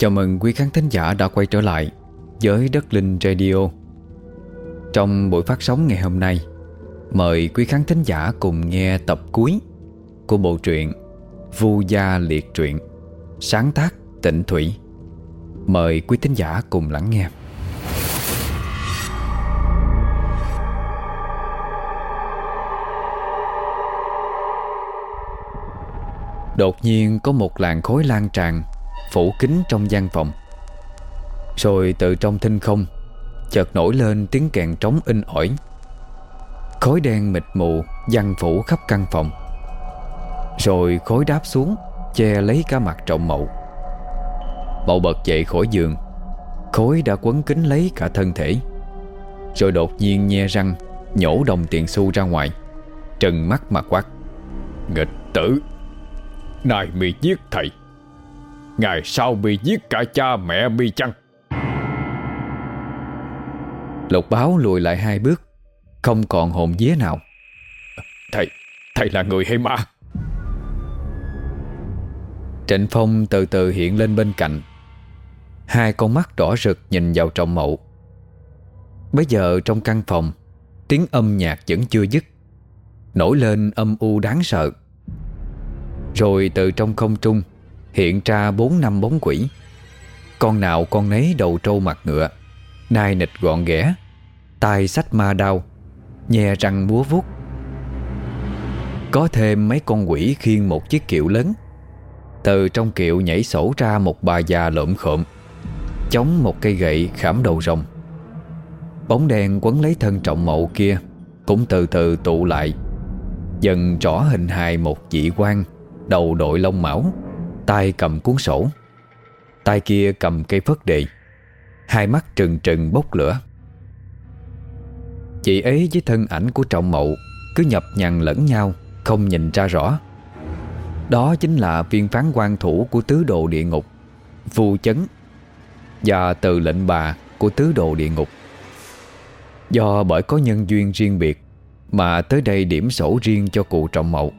Chào mừng quý khán thính giả đã quay trở lại với Đất Linh Radio. Trong buổi phát sóng ngày hôm nay, Mời quý khán thính giả cùng nghe tập cuối Của bộ truyện Vu Gia Liệt Truyện, Sáng tác Tịnh Thủy. Mời quý thính giả cùng lắng nghe. Đột nhiên có một làn khối lan tràn Phủ kín trong gian phòng. Rồi từ trong thinh không, Chợt nổi lên tiếng kèn trống in ỏi. Khói đen mịt mù Giăng phủ khắp căn phòng. Rồi khói đáp xuống, Che lấy cả mặt trọng mậu. Mậu bật dậy khỏi giường khói đã quấn kín lấy cả thân thể. Rồi đột nhiên nhe răng, Nhổ đồng tiền xu ra ngoài. Trừng mắt mà quát, Nghịch tử! Này mi giết thầy! Ngày sau mi giết cả cha mẹ mi chăng? Lục báo lùi lại hai bước Không còn hồn vía nào. Thầy Thầy là người hay ma? Trịnh Phong từ từ hiện lên bên cạnh. Hai con mắt đỏ rực nhìn vào trọng mậu. Bây giờ trong căn phòng Tiếng âm nhạc vẫn chưa dứt Nổi lên âm u đáng sợ. Rồi từ trong không trung Hiện ra bốn năm bóng quỷ. Con nào con nấy đầu trâu mặt ngựa, Nai nịch gọn ghẽ tay sách ma đao, nhè răng múa vuốt. Có thêm mấy con quỷ khiêng một chiếc kiệu lớn. Từ trong kiệu nhảy sổ ra một bà già lộm khộm, Chống một cây gậy khảm đầu rồng. Bóng đen quấn lấy thân trọng mậu kia, Cũng từ từ tụ lại. Dần rõ hình hài một vị quan Đầu đội lông mão tay cầm cuốn sổ. Tay kia cầm cây phất đề. Hai mắt trừng trừng bốc lửa. Chị ấy với thân ảnh của trọng mậu Cứ nhập nhằn lẫn nhau, Không nhìn ra rõ. Đó chính là viên phán quan thủ Của tứ đồ địa ngục, Vu chấn, Và từ lệnh bà của tứ đồ địa ngục. Do bởi có nhân duyên riêng biệt Mà tới đây điểm sổ riêng cho cụ trọng mậu.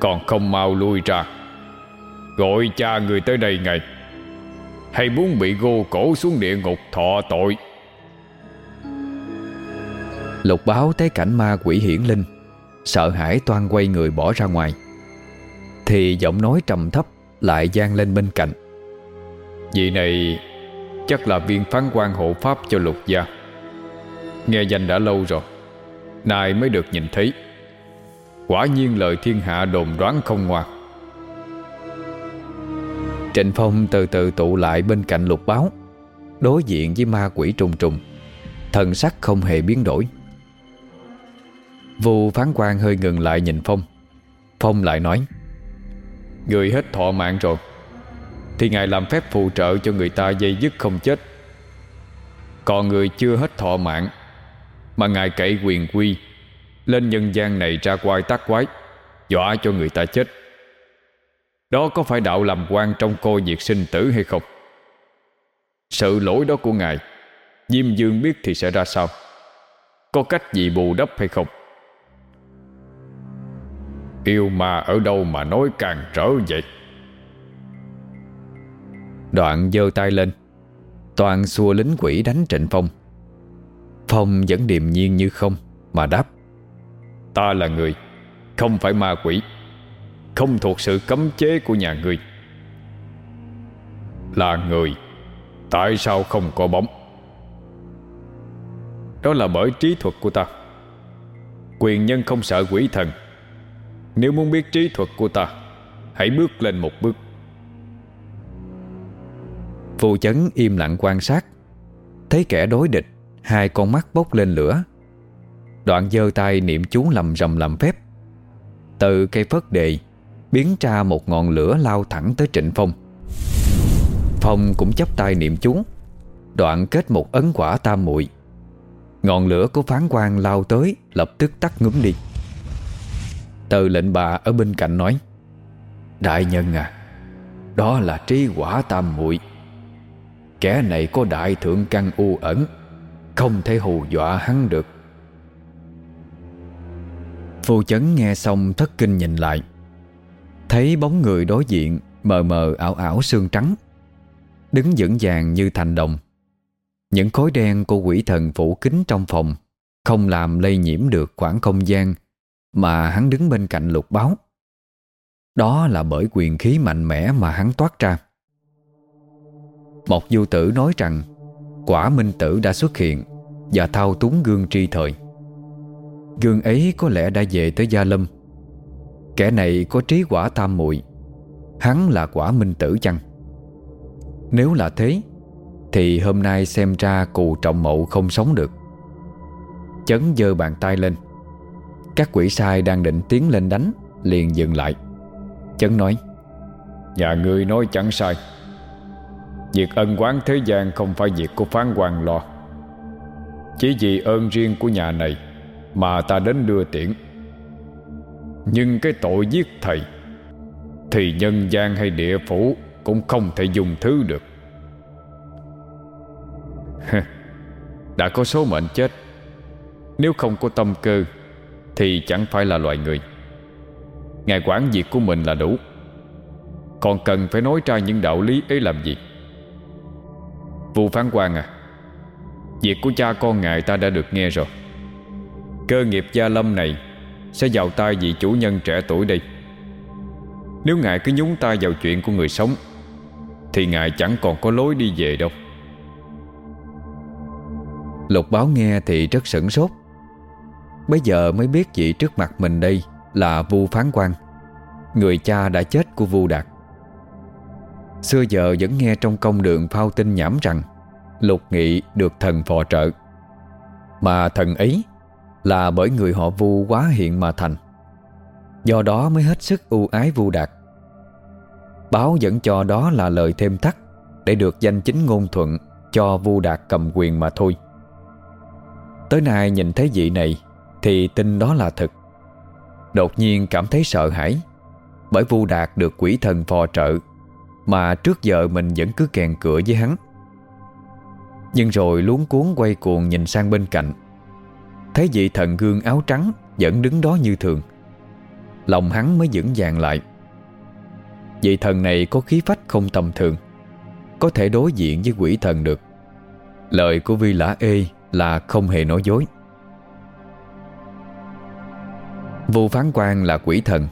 Còn không mau lui ra. Gọi cha người tới đây ngay. Hay muốn bị gô cổ xuống địa ngục thọ tội. Lục báo thấy cảnh ma quỷ hiển linh Sợ hãi toan quay người bỏ ra ngoài. Thì giọng nói trầm thấp Lại gian lên bên cạnh. Vị này Chắc là viên phán quan hộ pháp cho lục gia. Nghe danh đã lâu rồi Nay mới được nhìn thấy. Quả nhiên lời thiên hạ đồn đoán không ngoan Trịnh Phong từ từ tụ lại bên cạnh lục báo, Đối diện với ma quỷ trùng trùng. Thần sắc không hề biến đổi. Vu phán quan hơi ngừng lại nhìn Phong. Phong lại nói, Người hết thọ mạng rồi, Thì ngài làm phép phù trợ cho người ta dây dứt không chết. Còn người chưa hết thọ mạng, Mà ngài cậy quyền quy, Lên nhân gian này ra quai tác quái, Dọa cho người ta chết. Đó có phải đạo làm quan trong cô diệt sinh tử hay không? Sự lỗi đó của ngài, Diêm Dương biết thì sẽ ra sao? Có cách gì bù đắp hay không? Yêu ma ở đâu mà nói càng trở vậy? Đoạn giơ tay lên, Toàn xua lính quỷ đánh Trịnh Phong. Phong vẫn điềm nhiên như không Mà đáp, Ta là người, Không phải ma quỷ. Không thuộc sự cấm chế của nhà ngươi. Là người, Tại sao không có bóng? Đó là bởi trí thuật của ta. Quyền nhân không sợ quỷ thần. Nếu muốn biết trí thuật của ta, Hãy bước lên một bước. Phù chấn im lặng quan sát. Thấy kẻ đối địch, Hai con mắt bốc lên lửa. Đoạn giơ tay niệm chú lầm rầm làm phép. Từ cây phất đề Biến ra một ngọn lửa lao thẳng tới Trịnh Phong. Phong cũng chấp tay niệm chú, Đoạn kết một ấn quả tam muội. Ngọn lửa của phán quan lao tới, Lập tức tắt ngúm đi. Từ lệnh bà ở bên cạnh nói, Đại nhân à Đó là trí quả tam muội. Kẻ này có đại thượng căn u ẩn, Không thể hù dọa hắn được. Phu chấn nghe xong thất kinh nhìn lại Thấy bóng người đối diện Mờ mờ ảo ảo xương trắng, Đứng vững vàng như thành đồng. Những khối đen của quỷ thần phủ kính trong phòng, Không làm lây nhiễm được khoảng không gian Mà hắn đứng bên cạnh lục báo. Đó là bởi quyền khí mạnh mẽ mà hắn toát ra. Một du tử nói rằng, Quả minh tử đã xuất hiện Và thao túng gương tri thời. Gương ấy có lẽ đã về tới Gia Lâm. Kẻ này có trí quả tam muội, Hắn là quả minh tử chăng? Nếu là thế, Thì hôm nay xem ra cụ trọng mậu không sống được. Chấn giơ bàn tay lên. Các quỷ sai đang định tiến lên đánh, Liền dừng lại. Chấn nói, Nhà ngươi nói chẳng sai. Việc ân quán thế gian không phải việc của phán quan lo. Chỉ vì ơn riêng của nhà này Mà ta đến đưa tiễn. Nhưng cái tội giết thầy, Thì nhân gian hay địa phủ Cũng không thể dùng thứ được. Đã có số mệnh chết. Nếu không có tâm cơ, Thì chẳng phải là loài người. Ngài quản việc của mình là đủ. Còn cần phải nói ra những đạo lý ấy làm gì? Vụ phán quan à Việc của cha con ngài ta đã được nghe rồi. Cơ nghiệp gia lâm này sẽ vào tay vị chủ nhân trẻ tuổi đây. Nếu ngài cứ nhúng tay vào chuyện của người sống, Thì ngài chẳng còn có lối đi về đâu. Lục báo nghe thì rất sửng sốt. Bây giờ mới biết vị trước mặt mình đây Là Vu Phán quan Người cha đã chết của Vu Đạt. Xưa giờ vẫn nghe trong công đường phao tin nhảm rằng Lục Nghị được thần phò trợ. Mà thần ấy là bởi người họ vu quá hiện mà thành. Do đó mới hết sức ưu ái vu đạt. Báo vẫn cho đó là lời thêm thắt Để được danh chính ngôn thuận Cho vu đạt cầm quyền mà thôi. Tới nay nhìn thấy vị này Thì tin đó là thật. Đột nhiên cảm thấy sợ hãi, Bởi vu đạt được quỷ thần phò trợ Mà trước giờ mình vẫn cứ kèn cửa với hắn. Nhưng rồi luống cuốn quay cuồng nhìn sang bên cạnh Thấy vị thần gương áo trắng Vẫn đứng đó như thường, Lòng hắn mới vững vàng lại. Vị thần này có khí phách không tầm thường, Có thể đối diện với quỷ thần được. Lời của Vi Lã Ê là không hề nói dối. Vô phán quan là quỷ thần,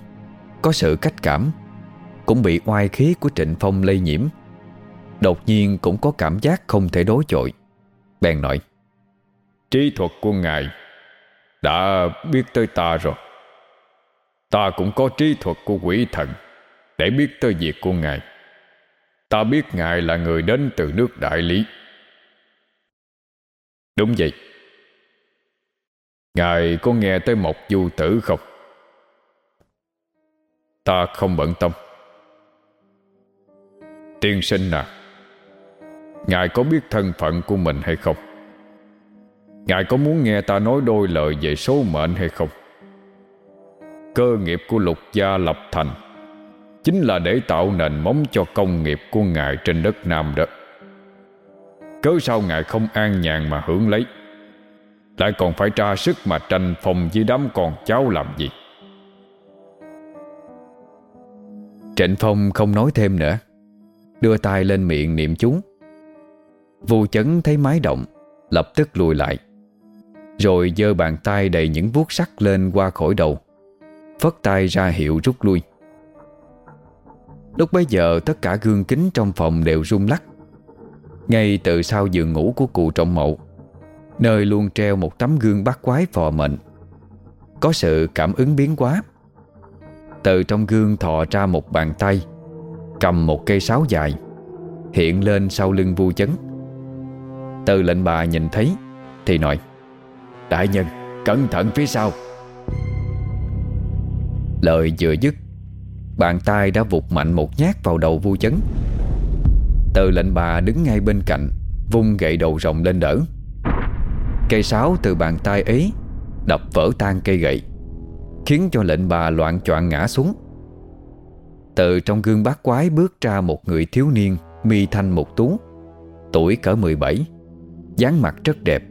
Có sự cách cảm, Cũng bị oai khí của Trịnh Phong lây nhiễm. Đột nhiên cũng có cảm giác không thể đối chọi, Bèn nói, Trí thuật của ngài đã biết tới ta rồi. Ta cũng có trí thuật của quỷ thần Để biết tới việc của ngài. Ta biết ngài là người đến từ nước Đại Lý. Đúng vậy. Ngài có nghe tới một du tử không? Ta không bận tâm. Tiên sinh à Ngài có biết thân phận của mình hay không? Ngài có muốn nghe ta nói đôi lời về số mệnh hay không? Cơ nghiệp của lục gia lập thành, Chính là để tạo nền móng cho công nghiệp của Ngài trên đất Nam đó. Cớ sao Ngài không an nhàn mà hưởng lấy? Lại còn phải tra sức mà tranh phòng với đám con cháu làm gì? Trịnh Phong không nói thêm nữa, Đưa tay lên miệng niệm chú. Vu chấn thấy mái động, Lập tức lùi lại. Rồi giơ bàn tay đầy những vuốt sắt lên qua khỏi đầu. Phất tay ra hiệu rút lui. Lúc bấy giờ, tất cả gương kính trong phòng đều rung lắc. Ngay từ sau giường ngủ của cụ trọng mậu, Nơi luôn treo một tấm gương bát quái phò mệnh. Có sự cảm ứng biến quá Từ trong gương thò ra một bàn tay, Cầm một cây sáo dài, Hiện lên sau lưng vu chấn. Từ lệnh bà nhìn thấy, Thì nói Đại nhân, cẩn thận phía sau. Lời vừa dứt, Bàn tay đã vụt mạnh một nhát vào đầu vu chấn. Từ lệnh bà đứng ngay bên cạnh, Vung gậy đầu rồng lên đỡ. Cây sáo từ bàn tay ấy Đập vỡ tan cây gậy, Khiến cho lệnh bà loạn choạng ngã xuống. Từ trong gương bát quái bước ra một người thiếu niên, Mi thanh một tú, Tuổi cỡ 17 dáng mặt rất đẹp.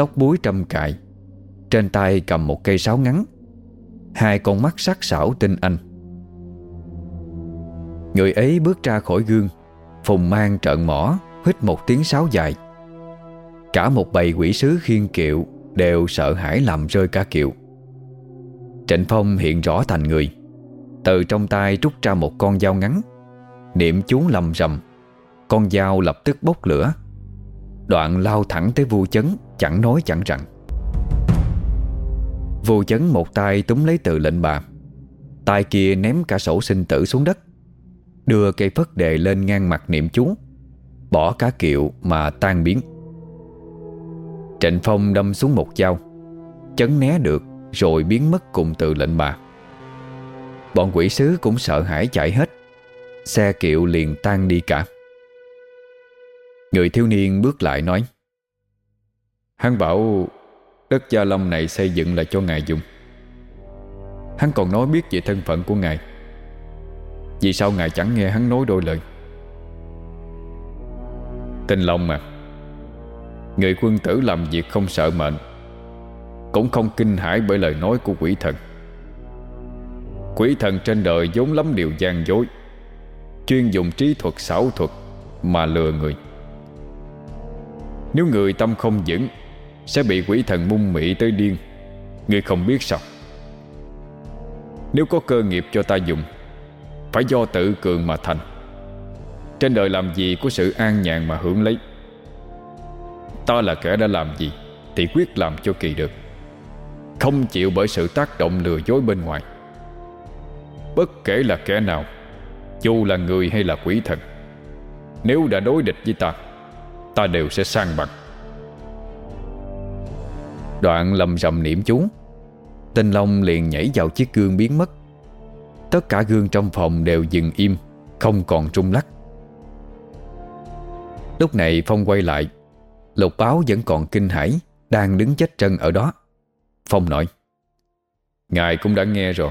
Tóc búi trâm cài. Trên tay cầm một cây sáo ngắn. Hai con mắt sắc sảo tinh anh. Người ấy bước ra khỏi gương, Phùng mang trợn mỏ, Hít một tiếng sáo dài. Cả một bầy quỷ sứ khiên kiệu Đều sợ hãi làm rơi cả kiệu. Trịnh Phong hiện rõ thành người. Từ trong tay rút ra một con dao ngắn. Niệm chú lầm rầm. Con dao lập tức bốc lửa. Đoạn lao thẳng tới vu chấn, Chẳng nói chẳng rằng. Vu chấn một tay túm lấy Từ lệnh bà, tay kia ném cả sổ sinh tử xuống đất, Đưa cây phất đề lên ngang mặt niệm chú, Bỏ cá kiệu mà tan biến. Trịnh Phong đâm xuống một dao, Chấn né được Rồi biến mất cùng Từ lệnh bà. Bọn quỷ sứ cũng sợ hãi chạy hết, Xe kiệu liền tan đi cả. Người thiếu niên bước lại nói, Hắn bảo Đất Gia Long này xây dựng là cho ngài dùng. Hắn còn nói biết về thân phận của ngài. Vì sao ngài chẳng nghe hắn nói đôi lời? Tình Long mà. Người quân tử làm việc không sợ mệnh, Cũng không kinh hãi bởi lời nói của quỷ thần. Quỷ thần trên đời vốn lắm điều gian dối, Chuyên dùng trí thuật xảo thuật Mà lừa người. Nếu người tâm không vững, Sẽ bị quỷ thần mung mị tới điên. Người không biết sao. Nếu có cơ nghiệp cho ta dùng, Phải do tự cường mà thành. Trên đời làm gì có sự an nhàn mà hưởng lấy? Ta là kẻ đã làm gì Thì quyết làm cho kỳ được. Không chịu bởi sự tác động lừa dối bên ngoài. Bất kể là kẻ nào, Dù là người hay là quỷ thần, Nếu đã đối địch với ta Ta đều sẽ sang bằng. Đoạn lầm rầm niệm chú Tinh Long liền nhảy vào chiếc gương biến mất. Tất cả gương trong phòng đều dừng im, Không còn trung lắc. Lúc này Phong quay lại, Lục báo vẫn còn kinh hãi, Đang đứng chết chân ở đó. Phong nói, Ngài cũng đã nghe rồi.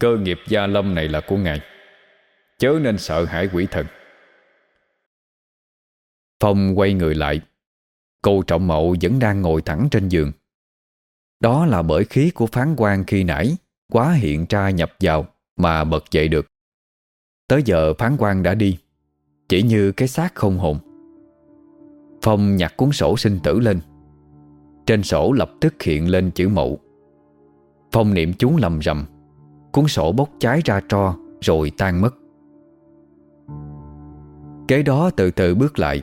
Cơ nghiệp gia lâm này là của ngài. Chớ nên sợ hãi quỷ thần. Phong quay người lại. Cô trọng mậu vẫn đang ngồi thẳng trên giường. Đó là bởi khí của phán quan khi nãy, Quá hiện ra nhập vào Mà bật dậy được. Tới giờ phán quan đã đi, Chỉ như cái xác không hồn. Phong nhặt cuốn sổ sinh tử lên. Trên sổ lập tức hiện lên chữ mậu. Phong niệm chú lầm rầm. Cuốn sổ bốc cháy ra tro, Rồi tan mất. Kế đó từ từ bước lại.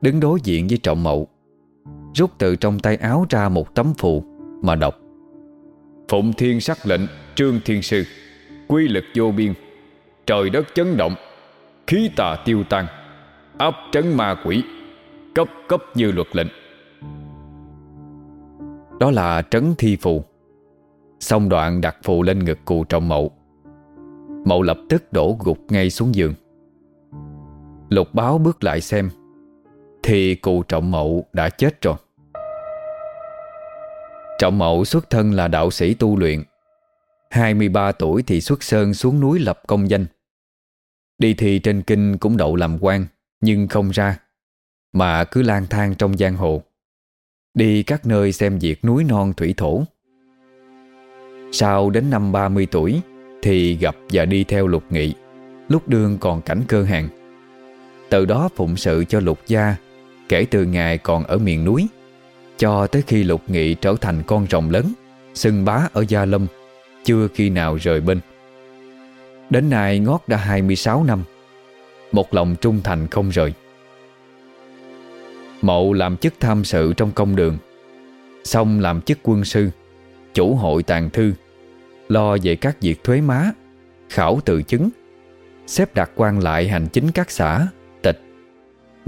Đứng đối diện với trọng mậu Rút từ trong tay áo ra một tấm phù Mà đọc. Phụng thiên sắc lệnh Trương thiên sư Quy lực vô biên Trời đất chấn động Khí tà tiêu tan Áp trấn ma quỷ Cấp cấp như luật lệnh. Đó là trấn thi phù. Xong đoạn đặt phù lên ngực cụ trọng mậu. Mậu lập tức đổ gục ngay xuống giường. Lục báo bước lại xem thì cụ trọng mậu đã chết rồi. Trọng mậu xuất thân là đạo sĩ tu luyện. 23 tuổi thì xuất sơn xuống núi lập công danh. Đi thì trên kinh cũng đậu làm quan, Nhưng không ra, Mà cứ lang thang trong giang hồ. Đi các nơi xem việc núi non thủy thổ. Sau đến năm 30 tuổi Thì gặp và đi theo lục nghị, Lúc đương còn cảnh cơ hàng Từ đó phụng sự cho lục gia Kể từ ngày còn ở miền núi, Cho tới khi lục nghị trở thành con rồng lớn, sừng bá ở Gia Lâm, Chưa khi nào rời bên. Đến nay ngót đã 26 năm, Một lòng trung thành không rời. Mậu làm chức tham sự trong công đường, Xong làm chức quân sư, Chủ hội tàn thư, Lo về các việc thuế má, Khảo tự chứng, Xếp đặt quan lại hành chính các xã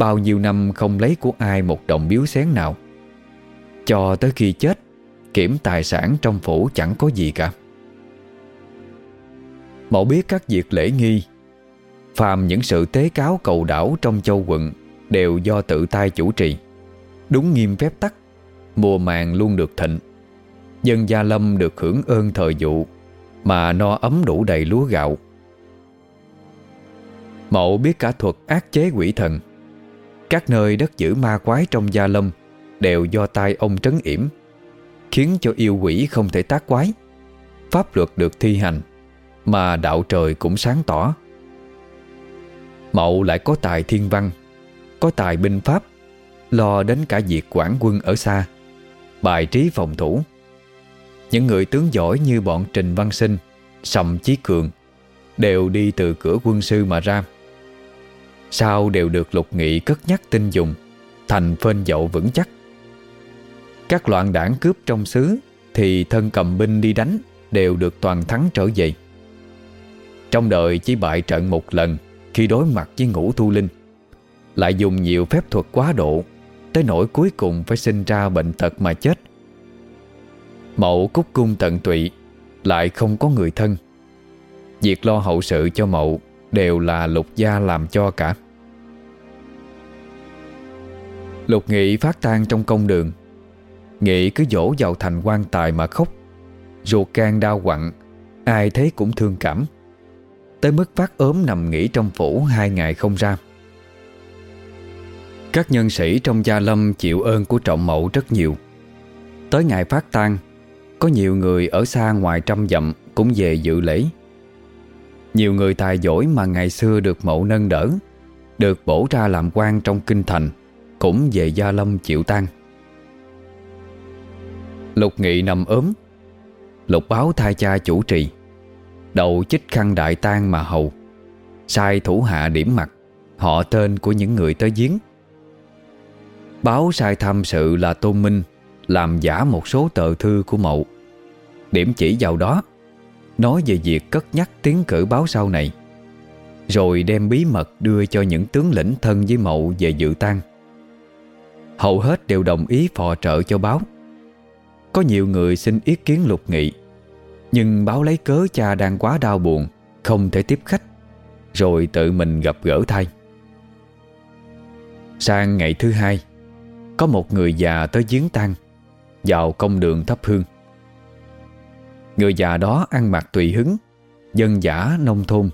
Bao nhiêu năm không lấy của ai một đồng biếu xén nào. Cho tới khi chết, Kiểm tài sản trong phủ chẳng có gì cả. Mậu biết các việc lễ nghi, Phàm những sự tế cáo cầu đảo trong châu quận Đều do tự tay chủ trì. Đúng nghiêm phép tắc, Mùa màng luôn được thịnh. Dân Gia Lâm được hưởng ơn thời vụ, Mà no ấm đủ đầy lúa gạo. Mậu biết cả thuật ác chế quỷ thần. Các nơi đất giữ ma quái trong Gia Lâm Đều do tay ông trấn yểm, Khiến cho yêu quỷ không thể tác quái. Pháp luật được thi hành, Mà đạo trời cũng sáng tỏ. Mậu lại có tài thiên văn, Có tài binh pháp, Lo đến cả việc quản quân ở xa, Bài trí phòng thủ. Những người tướng giỏi như bọn Trình Văn Sinh, Sầm Chí Cường Đều đi từ cửa quân sư mà ra. Sau đều được lục nghị cất nhắc tinh dùng, Thành phên dậu vững chắc. Các loạn đảng cướp trong xứ, Thì thân cầm binh đi đánh, Đều được toàn thắng trở về. Trong đời chỉ bại trận một lần, Khi đối mặt với ngũ thu linh, Lại dùng nhiều phép thuật quá độ, Tới nỗi cuối cùng phải sinh ra bệnh tật mà chết. Mậu cúc cung tận tụy, Lại không có người thân. Việc lo hậu sự cho mậu Đều là lục gia làm cho cả. Lục nghị phát tan trong công đường. Nghị cứ dỗ vào thành quan tài mà khóc. Ruột can đau quặn, Ai thấy cũng thương cảm. Tới mức phát ốm nằm nghỉ trong phủ Hai ngày không ra. Các nhân sĩ trong gia lâm Chịu ơn của trọng mậu rất nhiều. Tới ngày phát tang, Có nhiều người ở xa ngoài trăm dặm Cũng về dự lễ. Nhiều người tài giỏi mà ngày xưa được mậu nâng đỡ, Được bổ ra làm quan trong kinh thành, Cũng về gia lâm chịu tang. Lục nghị nằm ốm, Lục báo thay cha chủ trì, Đầu chích khăn đại tang mà hầu, Sai thủ hạ điểm mặt, Họ tên của những người tới giếng. Báo sai tham sự là Tôn Minh, Làm giả một số tờ thư của mậu. Điểm chỉ vào đó Nói về việc cất nhắc tiến cử báo sau này, Rồi đem bí mật đưa cho những tướng lĩnh thân với mậu về dự tang. Hầu hết đều đồng ý phò trợ cho báo. Có nhiều người xin ý kiến lục nghị, Nhưng báo lấy cớ cha đang quá đau buồn, Không thể tiếp khách, Rồi tự mình gặp gỡ thay. Sang ngày thứ hai, Có một người già tới giếng tang, Vào công đường thắp hương. Người già đó ăn mặc tùy hứng Dân giả nông thôn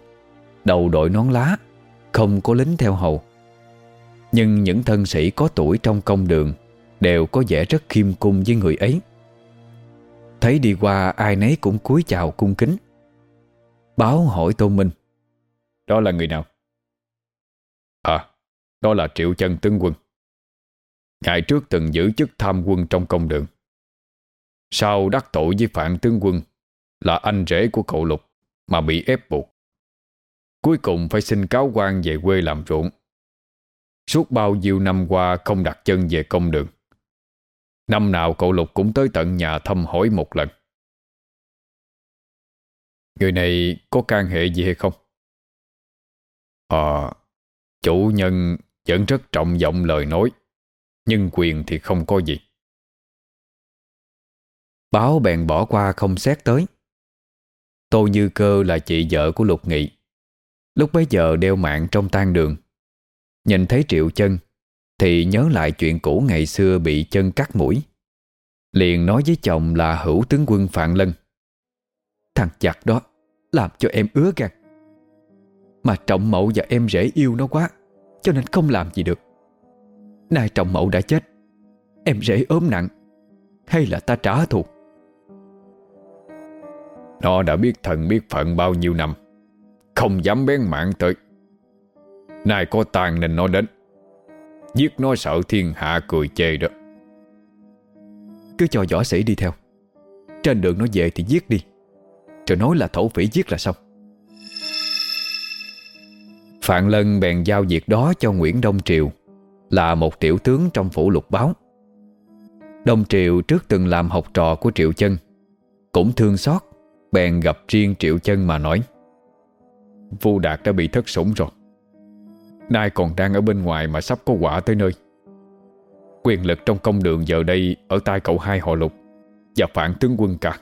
Đầu đội nón lá Không có lính theo hầu. Nhưng những thân sĩ có tuổi trong công đường Đều có vẻ rất khiêm cung với người ấy. Thấy đi qua ai nấy cũng cúi chào cung kính. Báo hỏi Tôn Minh Đó là người nào? À, đó là Triệu Chân Tướng Quân. Ngày trước từng giữ chức tham quân trong công đường. Sau đắc tội với phạm Tướng Quân Là anh rể của cậu Lục Mà bị ép buộc. Cuối cùng phải xin cáo quan về quê làm ruộng. Suốt bao nhiêu năm qua không đặt chân về công đường. Năm nào cậu Lục cũng tới tận nhà thăm hỏi một lần. Người này có can hệ gì hay không? Ờ, chủ nhân vẫn rất trọng vọng lời nói Nhưng quyền thì không có gì. Báo bèn bỏ qua không xét tới. Tô Như Cơ là chị vợ của Lục Nghị. Lúc bấy giờ đeo mạng trong tan đường. Nhìn thấy Triệu chân, Thì nhớ lại chuyện cũ ngày xưa bị chân cắt mũi. Liền nói với chồng là hữu tướng quân Phạm Lân. Thằng chặt đó, Làm cho em ứa gan. Mà trọng mẫu và em rể yêu nó quá, Cho nên không làm gì được. Nay trọng mẫu đã chết, Em rể ốm nặng, Hay là ta trả thù? Nó đã biết thần biết phận bao nhiêu năm. Không dám bén mạng tới. Nay có tàn nên nó đến. Giết nó sợ thiên hạ cười chê đó. Cứ cho võ sĩ đi theo. Trên đường nó về thì giết đi. Rồi nói là thổ phỉ giết là xong. Phạm Lân bèn giao việc đó cho Nguyễn Đông Triều Là một tiểu tướng trong phủ lục báo. Đông Triều trước từng làm học trò của Triệu Chân Cũng thương xót Bèn gặp riêng Triệu Chân mà nói Vu Đạt đã bị thất sủng rồi. Nay còn đang ở bên ngoài mà sắp có quả tới nơi. Quyền lực trong công đường giờ đây Ở tay cậu hai họ lục Và phản tướng quân cả.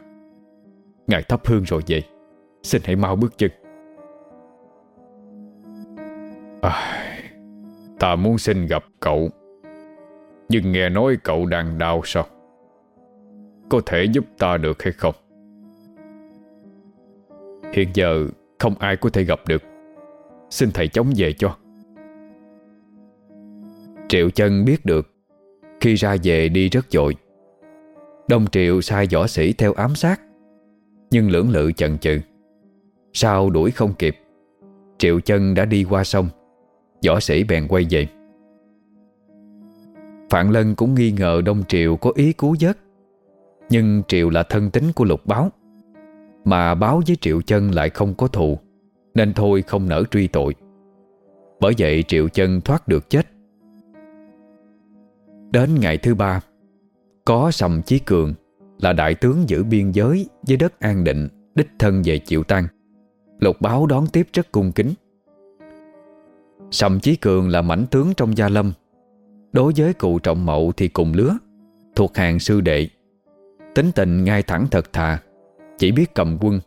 Ngài thắp hương rồi về. Xin hãy mau bước chân. À, Ta muốn xin gặp cậu. Nhưng nghe nói cậu đang đau sao? Có thể giúp ta được hay không? Hiện giờ Không ai có thể gặp được. Xin thầy chống về cho. Triệu chân biết được, Khi ra về đi rất dội. Đông Triệu sai võ sĩ theo ám sát, Nhưng lưỡng lự chần chừ. Sau đuổi không kịp, Triệu chân đã đi qua sông, Võ sĩ bèn quay về. Phạm Lân cũng nghi ngờ Đông Triều có ý cứu giấc Nhưng Triều là thân tính của lục báo. Mà báo với Triệu Chân lại không có thù, Nên thôi không nỡ truy tội. Bởi vậy Triệu Chân thoát được chết. Đến ngày thứ ba, Có Sầm Chí Cường Là đại tướng giữ biên giới Với đất an định, Đích thân về chịu tăng. Lục báo đón tiếp rất cung kính. Sầm Chí Cường là mảnh tướng trong gia lâm. Đối với cụ trọng mậu thì cùng lứa, Thuộc hàng sư đệ. Tính tình ngay thẳng thật thà chỉ biết cầm quân,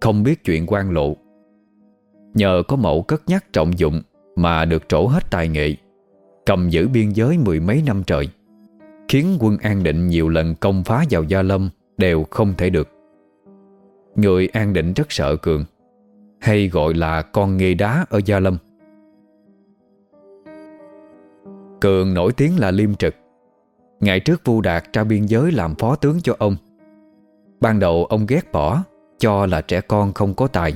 Không biết chuyện quan lộ. Nhờ có mẫu cất nhắc trọng dụng Mà được trổ hết tài nghệ, Cầm giữ biên giới mười mấy năm trời, Khiến quân an định nhiều lần công phá vào Gia Lâm Đều không thể được. Người an định rất sợ Cường, Hay gọi là con nghề đá ở Gia Lâm. Cường nổi tiếng là liêm trực. Ngày trước Vu Đạt tra biên giới làm phó tướng cho ông Ban đầu ông ghét bỏ, Cho là trẻ con không có tài.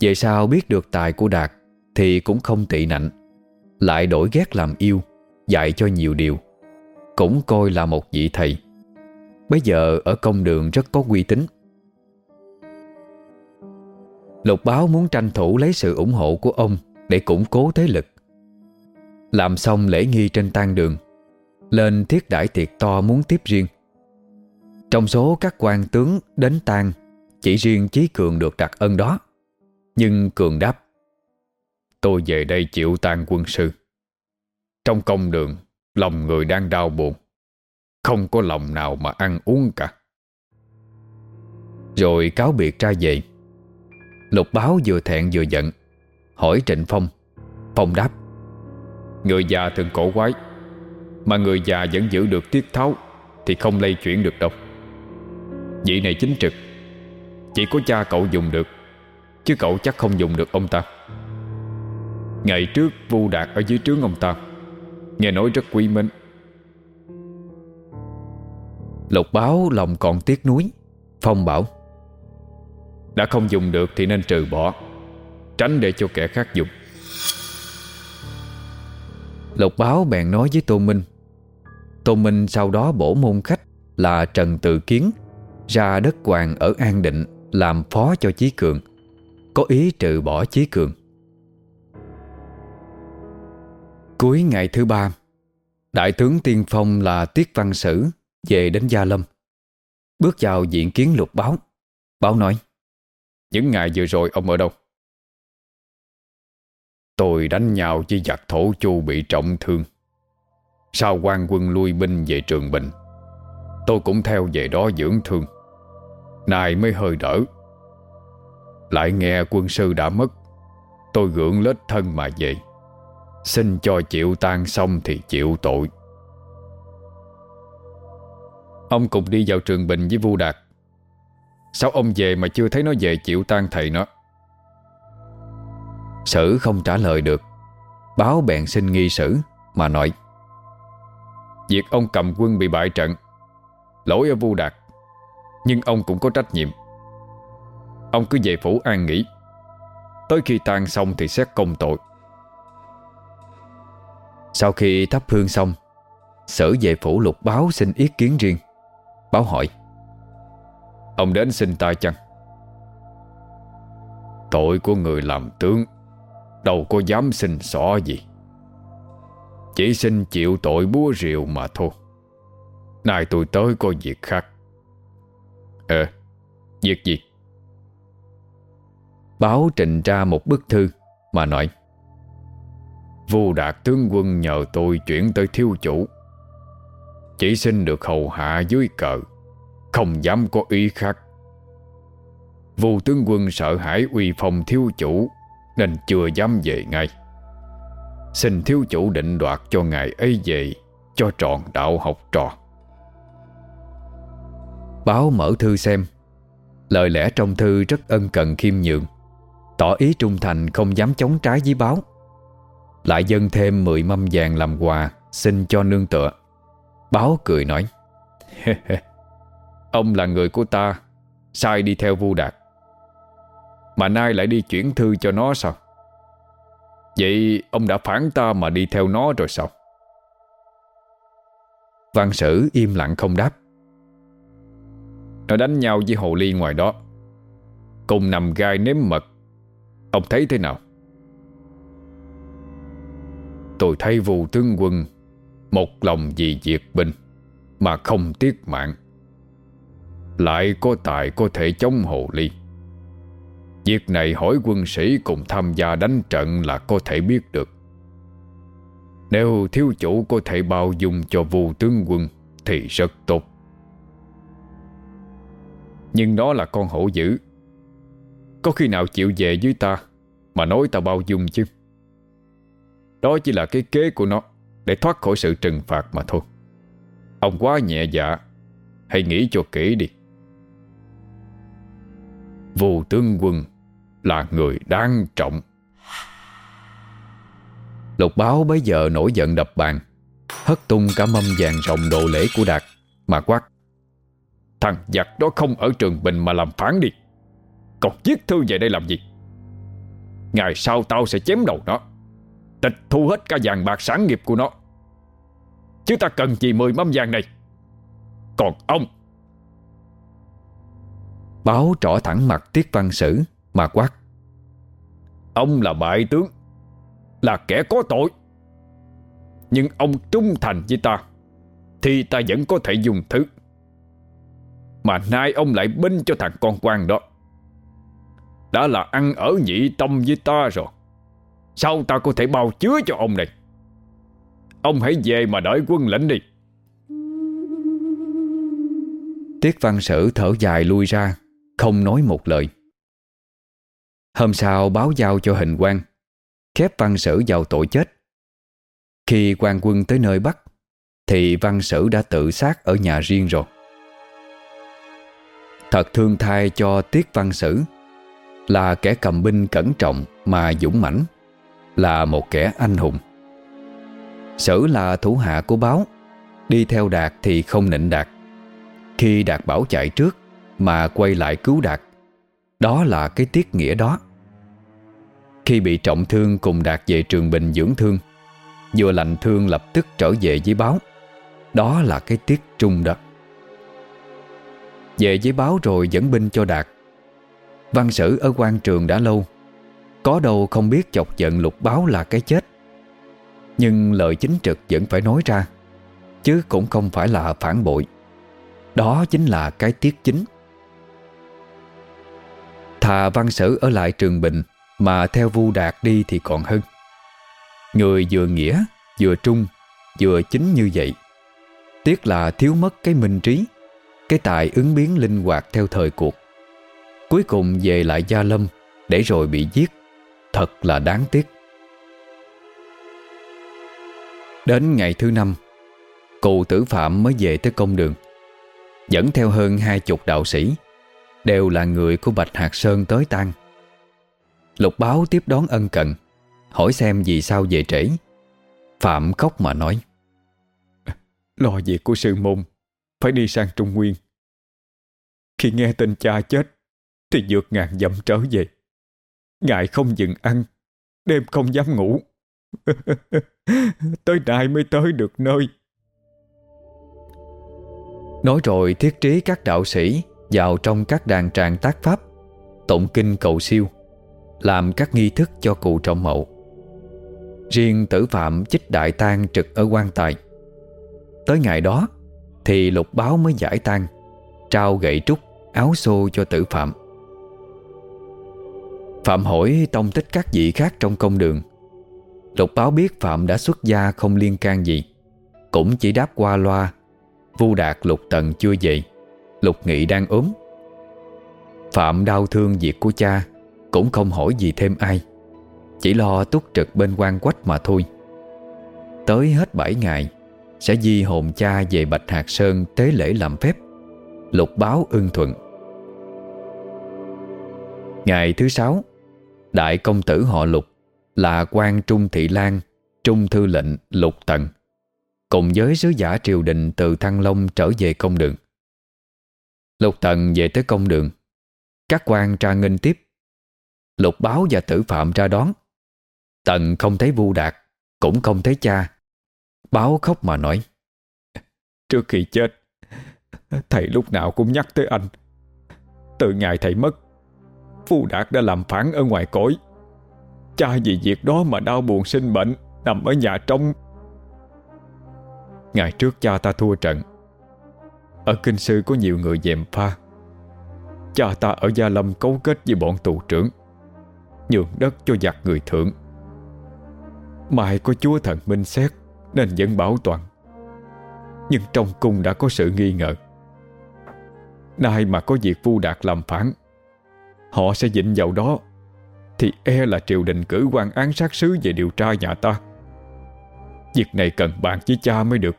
Về sau biết được tài của Đạt Thì cũng không tị nạnh, Lại đổi ghét làm yêu, Dạy cho nhiều điều, Cũng coi là một vị thầy. Bây giờ ở công đường rất có uy tín. Lục báo muốn tranh thủ lấy sự ủng hộ của ông Để củng cố thế lực. Làm xong lễ nghi trên tang đường, Lên thiết đãi tiệc to muốn tiếp riêng. Trong số các quan tướng đến tang, Chỉ riêng Chí Cường được đặt ân đó. Nhưng Cường đáp, Tôi về đây chịu tang quân sư. Trong công đường, Lòng người đang đau buồn. Không có lòng nào mà ăn uống cả. Rồi cáo biệt ra về. Lục báo vừa thẹn vừa giận, Hỏi Trịnh Phong. Phong đáp, Người già thường cổ quái, Mà người già vẫn giữ được tiết tháo Thì không lây chuyển được đâu. Vị này chính trực. Chỉ có cha cậu dùng được Chứ cậu chắc không dùng được ông ta. Ngày trước Vu Đạt ở dưới trướng ông ta Nghe nói rất quý mến. Lục báo lòng còn tiếc nuối Phong bảo Đã không dùng được thì nên trừ bỏ Tránh để cho kẻ khác dùng. Lục báo bèn nói với Tô Minh Tô Minh sau đó bổ môn khách Là Trần Tự Kiến ra đất hoàng ở An Định Làm phó cho Chí Cường, Có ý trừ bỏ Chí Cường. Cuối ngày thứ ba, Đại tướng tiên phong là Tiết Văn Sử Về đến Gia Lâm, Bước vào diện kiến lục báo. Báo nói, Những ngày vừa rồi ông ở đâu? Tôi đánh nhau với giặc thổ chu bị trọng thương. Sau quan quân lui binh về trường bình? Tôi cũng theo về đó dưỡng thương. Nay mới hơi đỡ. Lại nghe quân sư đã mất, Tôi gượng lết thân mà về. Xin cho chịu tan xong thì chịu tội. Ông cùng đi vào trường bình với Vu Đạt. Sao ông về mà chưa thấy nó về chịu tan thầy nó? Sử không trả lời được. Báo bèn xin nghi sử Mà nói. Việc ông cầm quân bị bại trận, Lỗi ở Vu Đạt. Nhưng ông cũng có trách nhiệm. Ông cứ về phủ an nghỉ. Tới khi tan xong thì xét công tội. Sau khi thắp hương xong, sở về phủ lục báo xin ý kiến riêng. Báo hỏi, Ông đến xin ta chăng? Tội của người làm tướng, Đâu có dám xin xỏ gì. Chỉ xin chịu tội búa rượu mà thôi. Nay tôi tới có việc khác. Ờ Việc gì? Báo trình ra một bức thư Mà nói vua đạt tướng quân nhờ tôi chuyển tới thiếu chủ. Chỉ xin được hầu hạ dưới cờ, Không dám có ý khác. Vu tướng quân sợ hãi uy phong thiếu chủ, nên chưa dám về ngay. Xin thiếu chủ định đoạt cho ngài ấy về, Cho trọn đạo học trò. Báo mở thư xem. Lời lẽ trong thư rất ân cần khiêm nhường. Tỏ ý trung thành không dám chống trái với báo. Lại dâng thêm 10 mâm vàng làm quà, Xin cho nương tựa. Báo cười nói Ông là người của ta, Sai đi theo vu đạt. Mà nay lại đi chuyển thư cho nó sao? Vậy ông đã phản ta mà đi theo nó rồi sao? Văn sử im lặng không đáp. Nó đánh nhau với hồ ly ngoài đó. Cùng nằm gai nếm mật. Ông thấy thế nào? Tôi thấy vù tướng quân Một lòng vì diệt binh Mà không tiếc mạng. Lại có tài có thể chống hồ ly. Việc này hỏi quân sĩ cùng tham gia đánh trận là có thể biết được. Nếu thiếu chủ có thể bao dung cho vua tướng quân Thì rất tốt. Nhưng nó là con hổ dữ Có khi nào chịu về với ta Mà nói ta bao dung chứ Đó chỉ là cái kế của nó Để thoát khỏi sự trừng phạt mà thôi Ông quá nhẹ dạ Hãy nghĩ cho kỹ đi Vù tướng quân là người đáng trọng. Lục báo bấy giờ nổi giận đập bàn, hất tung cả mâm vàng rồng đồ lễ của Đạt, mà quát. Thằng giặc đó không ở trường Bình mà làm phán đi. Còn giết thư về đây làm gì? Ngày sau tao sẽ chém đầu nó, tịch thu hết cả vàng bạc sản nghiệp của nó. Chứ ta cần gì mười mâm vàng này. Còn ông Báo trỏ thẳng mặt Tiết Văn Sử mà quát Ông là bại tướng Là kẻ có tội Nhưng ông trung thành với ta Thì ta vẫn có thể dùng thứ mà nay ông lại binh cho thằng con quan đó. Đã là ăn ở nhị tâm với ta rồi. Sao ta có thể bao chứa cho ông này? Ông hãy về mà đợi quân lệnh đi. Tiết văn sử thở dài lui ra, Không nói một lời. Hôm sau báo giao cho hình quan, Khép văn sử vào tội chết. Khi quan quân tới nơi bắt Thì văn sử đã tự sát ở nhà riêng rồi. Thật thương thai cho Tiết Văn Sử, Là kẻ cầm binh cẩn trọng mà dũng mãnh, Là một kẻ anh hùng. Sử là thủ hạ của báo, Đi theo Đạt thì không nịnh Đạt. Khi Đạt bảo chạy trước Mà quay lại cứu Đạt, đó là cái tiết nghĩa đó. Khi bị trọng thương cùng Đạt về trường bình dưỡng thương, Vừa lành thương lập tức trở về với báo. Đó là cái tiết trung đó. Về với báo rồi dẫn binh cho Đạt. Văn sử ở quan trường đã lâu, Có đâu không biết chọc giận lục báo là cái chết. Nhưng lời chính trực vẫn phải nói ra, Chứ cũng không phải là phản bội. Đó chính là cái tiết chính. Thà văn sử ở lại trường bình Mà theo vu đạt đi thì còn hơn. Người vừa nghĩa, Vừa trung, Vừa chính như vậy. Tiếc là thiếu mất cái minh trí. Cái tài ứng biến linh hoạt theo thời cuộc. Cuối cùng về lại Gia Lâm Để rồi bị giết. Thật là đáng tiếc. Đến ngày thứ năm, Cụ tử phạm mới về tới công đường. Dẫn theo hơn hai chục đạo sĩ, Đều là người của Bạch Hạc Sơn tới tang. Lục báo tiếp đón ân cần, Hỏi xem vì sao về trễ. Phạm khóc mà nói, Lo việc của sư môn, Phải đi sang Trung Nguyên. Khi nghe tin cha chết Thì dược ngàn dặm trở về Ngài không dừng ăn Đêm không dám ngủ Tới nay mới tới được nơi Nói rồi thiết trí các đạo sĩ vào trong các đàn tràng tác pháp, tụng kinh cầu siêu, làm các nghi thức cho cụ trọng mậu. Riêng tử phạm chích đại tang trực ở quan tài. Tới ngày đó thì lục báo mới giải tang, trao gậy trúc, áo xô cho tử phạm. Phạm hỏi tông tích các vị khác trong công đường. Lục báo biết Phạm đã xuất gia không liên can gì, cũng chỉ đáp qua loa, vu đạt lục tần chưa về. Lục Nghị đang ốm Phạm đau thương việc của cha Cũng không hỏi gì thêm ai Chỉ lo túc trực bên quan quách mà thôi Tới hết 7 ngày Sẽ di hồn cha về Bạch Hạc Sơn Tế lễ làm phép Lục báo ưng thuận. Ngày thứ sáu, Đại công tử họ Lục Là quan Trung Thị Lan, Trung Thư lệnh Lục Tần, Cùng với sứ giả triều đình Từ Thăng Long trở về công đường. Lục Tần về tới công đường. Các quan tra nghênh tiếp. Lục báo và tử phạm ra đón. Tần không thấy Vu Đạt, Cũng không thấy cha. Báo khóc mà nói, Trước khi chết Thầy lúc nào cũng nhắc tới anh. Từ ngày thầy mất, Phu Đạt đã làm phản ở ngoài cõi. Cha vì việc đó mà đau buồn sinh bệnh, Nằm ở nhà trong Ngày trước cha ta thua trận. Ở kinh sư có nhiều người dèm pha. Cha ta ở Gia Lâm cấu kết với bọn tù trưởng, Nhường đất cho giặc người thượng Mai có chúa thần minh xét, Nên vẫn bảo toàn. Nhưng trong cung đã có sự nghi ngờ. Nay mà có việc vu đạt làm phản Họ sẽ dịnh vào đó. Thì e là triều đình cử quan án sát sứ về điều tra nhà ta. Việc này cần bàn với cha mới được.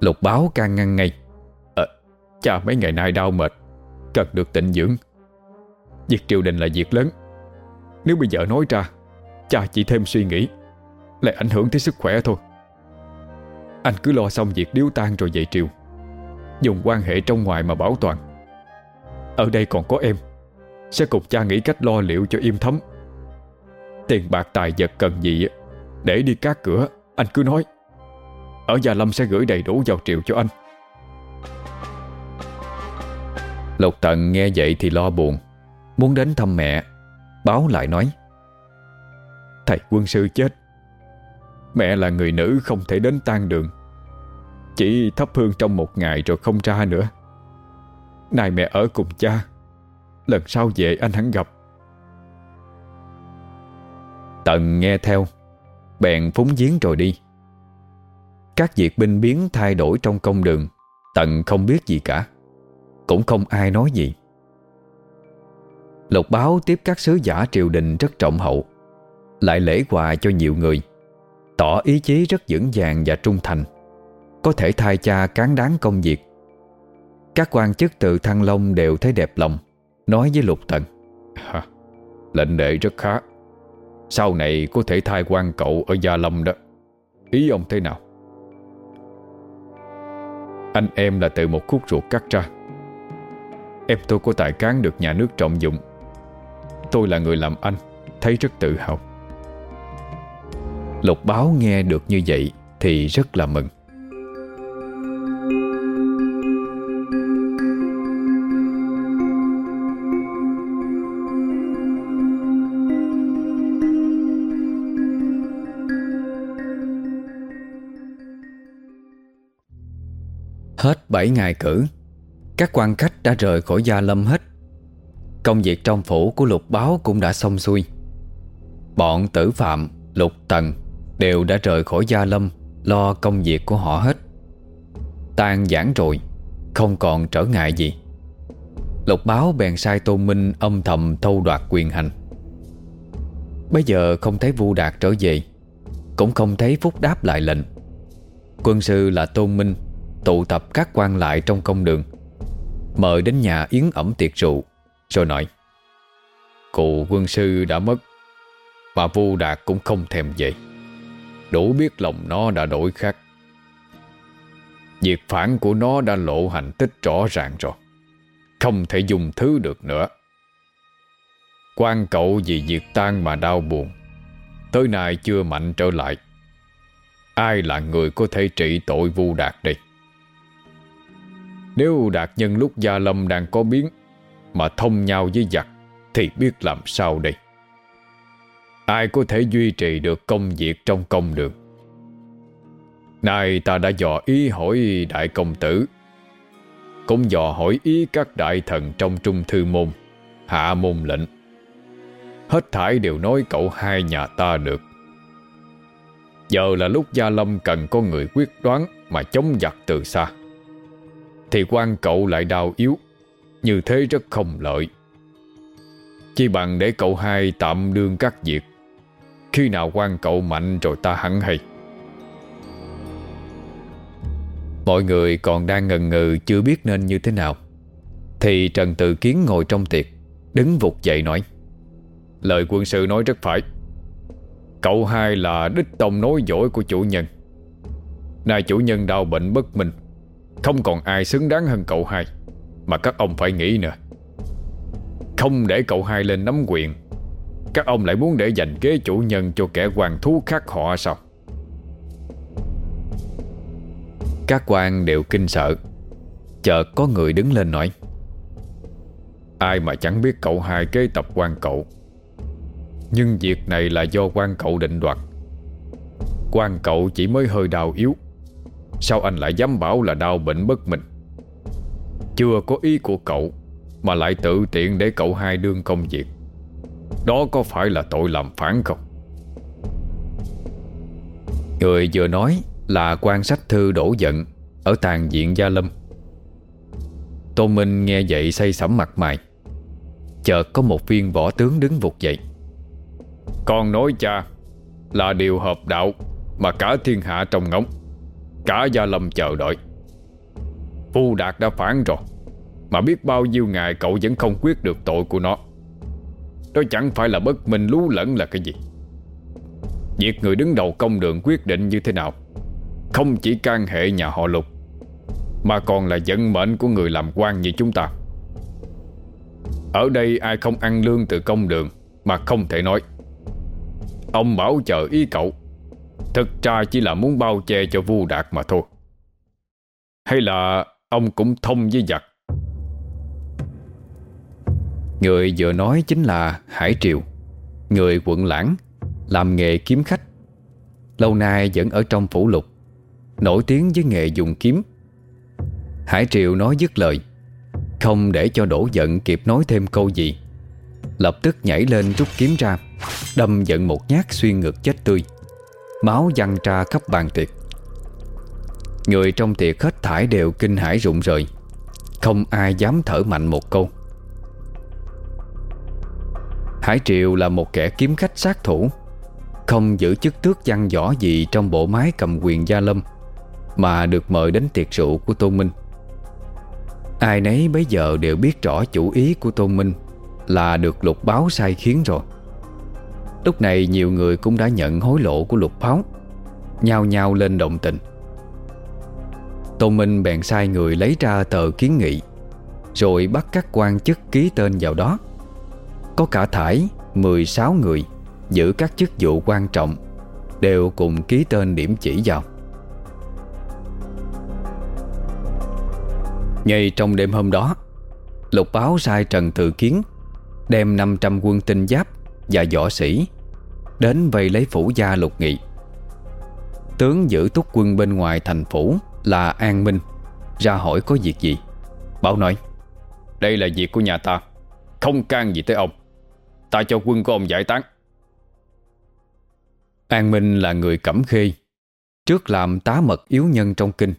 Lục báo can ngăn ngay. À, Cha mấy ngày nay đau mệt Cần được tịnh dưỡng. Việc triều đình là việc lớn. Nếu bây giờ nói ra Cha chỉ thêm suy nghĩ Lại ảnh hưởng tới sức khỏe thôi. Anh cứ lo xong việc điếu tang rồi dậy triều. Dùng quan hệ trong ngoài mà bảo toàn. Ở đây còn có em. Sẽ cùng cha nghĩ cách lo liệu cho im thấm. Tiền bạc tài vật cần gì Để đi cát cửa, Anh cứ nói. Ở Gia Lâm sẽ gửi đầy đủ vào triều cho anh. Lục Tận nghe vậy thì lo buồn, Muốn đến thăm mẹ, Báo lại nói. Thầy quân sư chết Mẹ là người nữ không thể đến tan đường. Chỉ thắp hương trong một ngày rồi không ra nữa. Nay mẹ ở cùng cha. Lần sau về anh hẳn gặp. Tần nghe theo. Bèn phúng giếng rồi đi. Các việc binh biến thay đổi trong công đường, Tần không biết gì cả. Cũng không ai nói gì. Lục báo tiếp các sứ giả triều đình rất trọng hậu, Lại lễ quà cho nhiều người. Tỏ ý chí rất vững vàng và trung thành Có thể thay cha cán đáng công việc. Các quan chức từ Thăng Long đều thấy đẹp lòng Nói với Lục Tần. À, Lệnh đệ rất khá. Sau này có thể thay quan cậu ở Gia Lâm đó. Ý ông thế nào? Anh em là từ một khúc ruột cắt ra. Em tôi có tài cán được nhà nước trọng dụng. Tôi là người làm anh Thấy rất tự hào. Lục báo nghe được như vậy Thì rất là mừng. Hết 7 ngày cử Các quan khách đã rời khỏi Gia Lâm hết. Công việc trong phủ của lục báo cũng đã xong xuôi. Bọn tử phạm, lục tần Đều đã rời khỏi Gia Lâm, Lo công việc của họ hết. Tan giảng rồi, Không còn trở ngại gì. Lục báo bèn sai Tôn Minh âm thầm thâu đoạt quyền hành. Bây giờ không thấy Vu Đạt trở về, Cũng không thấy Phúc đáp lại lệnh. Quân sư là Tôn Minh, Tụ tập các quan lại trong công đường, Mời đến nhà yến ẩm tiệc rượu, Rồi nói, Cụ quân sư đã mất, Mà Vu Đạt cũng không thèm về. Đủ biết lòng nó đã đổi khác. Việc phản của nó đã lộ hành tích rõ ràng rồi. Không thể dùng thứ được nữa. Quan cậu vì việc tan mà đau buồn. Tới nay chưa mạnh trở lại. Ai là người có thể trị tội vu đạt đây? Nếu đạt nhân lúc Gia Lâm đang có biến Mà thông nhau với giặc Thì biết làm sao đây? Ai có thể duy trì được công việc trong công được? Nay ta đã dò ý hỏi đại công tử, Cũng dò hỏi ý các đại thần trong trung thư môn, Hạ môn lệnh. Hết thải đều nói cậu hai nhà ta được. Giờ là lúc Gia Lâm cần có người quyết đoán Mà chống giặc từ xa. Thì quan cậu lại đau yếu, Như thế rất không lợi. Chỉ bằng để cậu hai tạm đương các việc. Khi nào quan cậu mạnh rồi ta hẳn hay? Mọi người còn đang ngần ngừ, chưa biết nên như thế nào. Thì Trần Tự Kiến ngồi trong tiệc, Đứng vụt dậy nói, Lời quân sư nói rất phải. Cậu hai là đích tông nối dõi của chủ nhân. Nay chủ nhân đau bệnh bất minh, Không còn ai xứng đáng hơn cậu hai, Mà các ông phải nghĩ nữa. Không để cậu hai lên nắm quyền các ông lại muốn để dành ghế chủ nhân Cho kẻ hoàng thú khác họ sao? Các quan đều kinh sợ. Chợt có người đứng lên nói, Ai mà chẳng biết cậu hai kế tập quan cậu. Nhưng việc này là do quan cậu định đoạt. Quan cậu chỉ mới hơi đau yếu. Sao anh lại dám bảo là đau bệnh bất mình? Chưa có ý của cậu Mà lại tự tiện để cậu hai đương công việc. Đó có phải là tội làm phản không? Người vừa nói là quan sách thư đổ giận Ở tàn diện Gia Lâm. Tô Minh nghe vậy say sẩm mặt mày. Chợt có một viên võ tướng đứng vụt dậy. Con nói cha, Là điều hợp đạo Mà cả thiên hạ trông ngóng. Cả Gia Lâm chờ đợi. Phu Đạt đã phản rồi, Mà biết bao nhiêu ngày cậu vẫn không quyết được tội của nó. Đó chẳng phải là bất minh lú lẫn là cái gì. Việc người đứng đầu công đường quyết định như thế nào, Không chỉ can hệ nhà họ lục, Mà còn là vận mệnh của người làm quan như chúng ta. Ở đây ai không ăn lương từ công đường Mà không thể nói. Ông bảo chờ ý cậu, Thực ra chỉ là muốn bao che cho vu đạt mà thôi. Hay là ông cũng thông với giặc? Người vừa nói chính là Hải Triều. Người quận lãng, Làm nghề kiếm khách. Lâu nay vẫn ở trong phủ lục, Nổi tiếng với nghề dùng kiếm. Hải Triều nói dứt lời, Không để cho đổ giận kịp nói thêm câu gì. Lập tức nhảy lên rút kiếm ra, Đâm giận một nhát xuyên ngực chết tươi. Máu văng ra khắp bàn tiệc. Người trong tiệc hết thải đều kinh hãi rụng rời. Không ai dám thở mạnh một câu. Hải Triệu là một kẻ kiếm khách sát thủ, Không giữ chức tước văn võ gì Trong bộ máy cầm quyền gia lâm, Mà được mời đến tiệc rượu của Tôn Minh. Ai nấy bấy giờ đều biết rõ chủ ý của Tôn Minh Là được lục báo sai khiến rồi. Lúc này nhiều người cũng đã nhận hối lộ của lục báo, Nhao nhao lên động tình. Tôn Minh bèn sai người lấy ra tờ kiến nghị, Rồi bắt các quan chức ký tên vào đó. Có cả thải 16 người, Giữ các chức vụ quan trọng, Đều cùng ký tên điểm chỉ vào. Ngay trong đêm hôm đó, Lục báo sai Trần Tự Kiến Đem 500 quân tinh giáp Và võ sĩ Đến vây lấy phủ gia lục nghị. Tướng giữ túc quân bên ngoài thành phủ Là An Minh, Ra hỏi có việc gì. Bảo nói, Đây là việc của nhà ta, Không can gì tới ông. Ta cho quân của ông giải tán. An Minh là người cẩm khê, Trước làm tá mật yếu nhân trong kinh,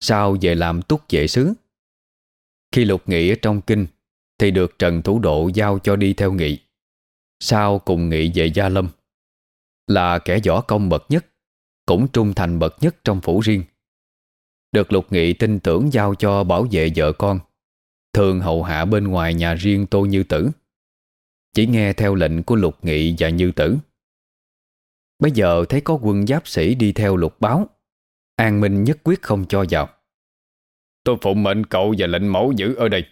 Sau về làm túc vệ sứ. Khi lục nghị ở trong kinh, Thì được Trần Thủ Độ giao cho đi theo nghị. Sau cùng nghị về Gia Lâm, Là kẻ võ công bậc nhất, Cũng trung thành bậc nhất trong phủ riêng. Được lục nghị tin tưởng giao cho bảo vệ vợ con, Thường hậu hạ bên ngoài nhà riêng Tô Như Tử. Chỉ nghe theo lệnh của lục nghị và Như Tử. Bây giờ thấy có quân giáp sĩ đi theo lục báo An Minh nhất quyết không cho vào. Tôi phụng mệnh cậu và lệnh mẫu giữ ở đây.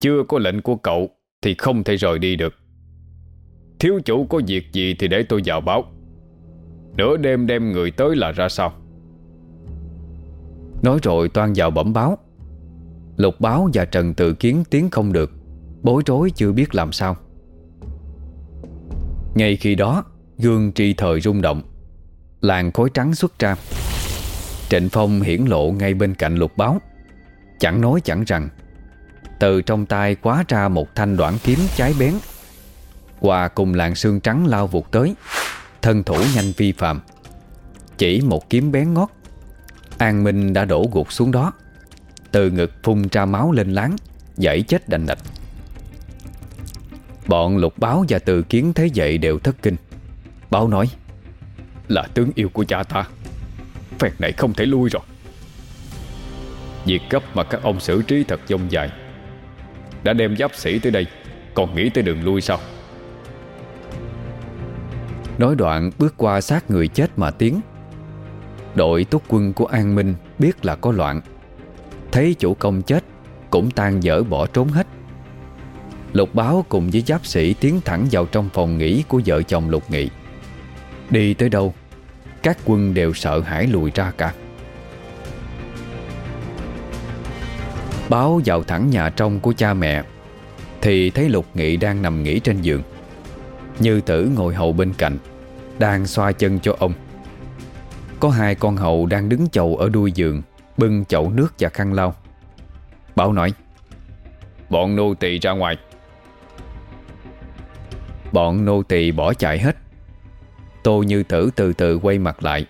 Chưa có lệnh của cậu Thì không thể rời đi được. Thiếu chủ có việc gì thì để tôi vào báo. Nửa đêm đem người tới là ra sao? Nói rồi toan vào bẩm báo. Lục báo và Trần Tự Kiến tiến không được Bối rối chưa biết làm sao ngay khi đó, Gương tri thời rung động. Làn khối trắng xuất ra. Trịnh Phong hiển lộ ngay bên cạnh lục báo. Chẳng nói chẳng rằng, Từ trong tay quá ra một thanh đoạn kiếm cháy bén. Hòa cùng làn xương trắng lao vụt tới. Thân thủ nhanh vi phạm. Chỉ một kiếm bén ngót. An Minh đã đổ gục xuống đó. Từ ngực phun ra máu lên láng, Giải chết đành đạch. Bọn lục báo và từ kiến thấy vậy đều thất kinh. Báo nói, Là tướng yêu của cha ta. Phẹt này không thể lui rồi. Việc cấp mà các ông xử trí thật dông dài, Đã đem giáp sĩ tới đây, Còn nghĩ tới đường lui sao? Nói đoạn bước qua sát người chết mà tiến. Đội túc quân của An Minh biết là có loạn. Thấy chủ công chết, Cũng tan dở bỏ trốn hết. Lục báo cùng với giáp sĩ tiến thẳng vào trong phòng nghỉ của vợ chồng Lục Nghị. Đi tới đâu, Các quân đều sợ hãi lùi ra cả. Báo vào thẳng nhà trong của cha mẹ, Thì thấy Lục Nghị đang nằm nghỉ trên giường. Như tử ngồi hầu bên cạnh, Đang xoa chân cho ông. Có hai con hầu đang đứng chầu ở đuôi giường, Bưng chậu nước và khăn lau. Bảo nói, Bọn nô tỳ ra ngoài. Bọn nô tỳ bỏ chạy hết. Tô Như Tử từ từ quay mặt lại,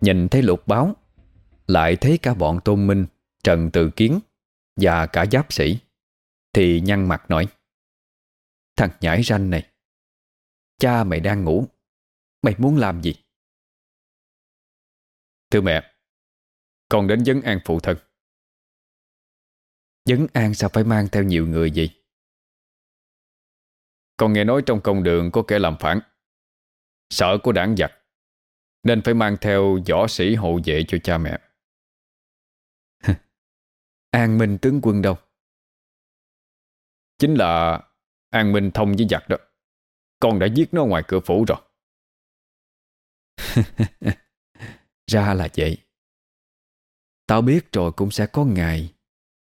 Nhìn thấy lục báo, Lại thấy cả bọn Tôn Minh, Trần Từ Kiến Và cả giáp sĩ, Thì nhăn mặt nói, Thằng nhãi ranh này, Cha mày đang ngủ, Mày muốn làm gì? Thưa mẹ, Con đến vấn an phụ thân. Vấn an sao phải mang theo nhiều người vậy? Con nghe nói trong công đường có kẻ làm phản. Sợ của đảng giặc, Nên phải mang theo võ sĩ hộ vệ cho cha mẹ. An Minh tướng quân đâu? Chính là An Minh thông với giặc đó. Con đã giết nó ngoài cửa phủ rồi. Ra là vậy. Tao biết rồi cũng sẽ có ngày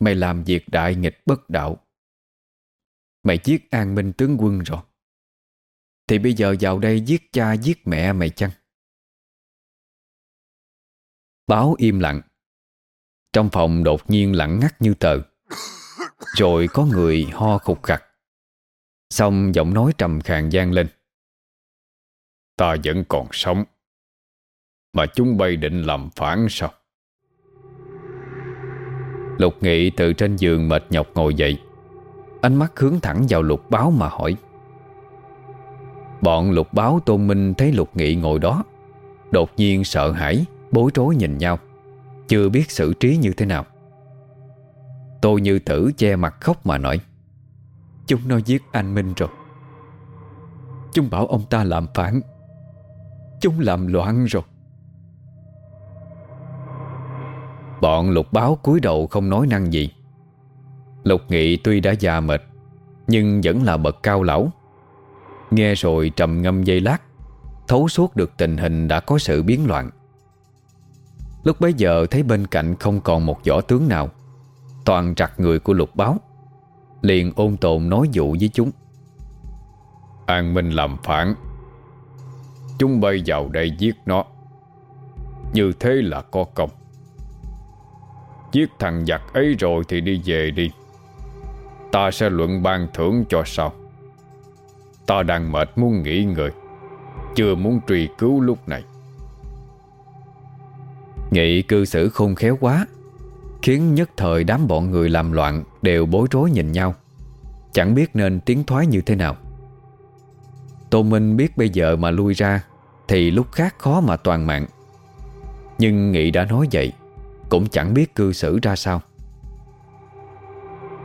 Mày làm việc đại nghịch bất đạo. Mày giết an minh tướng quân rồi. Thì bây giờ vào đây giết cha, giết mẹ mày chăng? Báo im lặng. Trong phòng đột nhiên lặng ngắt như tờ. Rồi có người ho khục khặt Xong giọng nói trầm khàn gian lên. Ta vẫn còn sống. Mà chúng bay định làm phản sao? Lục Nghị từ trên giường mệt nhọc ngồi dậy. Ánh mắt hướng thẳng vào lục báo mà hỏi. Bọn lục báo tôn minh thấy lục nghị ngồi đó, Đột nhiên sợ hãi, Bối rối nhìn nhau. Chưa biết xử trí như thế nào. Tôi Như Tử che mặt khóc mà nói, Chúng nó giết anh Minh rồi. Chúng bảo ông ta làm phản. Chúng làm loạn rồi. Bọn lục báo cúi đầu không nói năng gì. Lục nghị tuy đã già mệt, Nhưng vẫn là bậc cao lão. Nghe rồi trầm ngâm dây lát, Thấu suốt được tình hình đã có sự biến loạn. Lúc bấy giờ thấy bên cạnh không còn một võ tướng nào, Toàn trặc người của lục báo, Liền ôn tồn nói dụ với chúng. An Minh làm phản. Chúng bay vào đây giết nó. Như thế là có công. Giết thằng giặc ấy rồi thì đi về đi. Ta sẽ luận ban thưởng cho sau Ta đang mệt muốn nghỉ người, Chưa muốn truy cứu lúc này. Nghị cư xử khôn khéo quá Khiến nhất thời đám bọn người làm loạn Đều bối rối nhìn nhau. Chẳng biết nên tiến thoái như thế nào. Tô Minh biết bây giờ mà lui ra Thì lúc khác khó mà toàn mạng. Nhưng Nghị đã nói vậy cũng chẳng biết cư xử ra sao.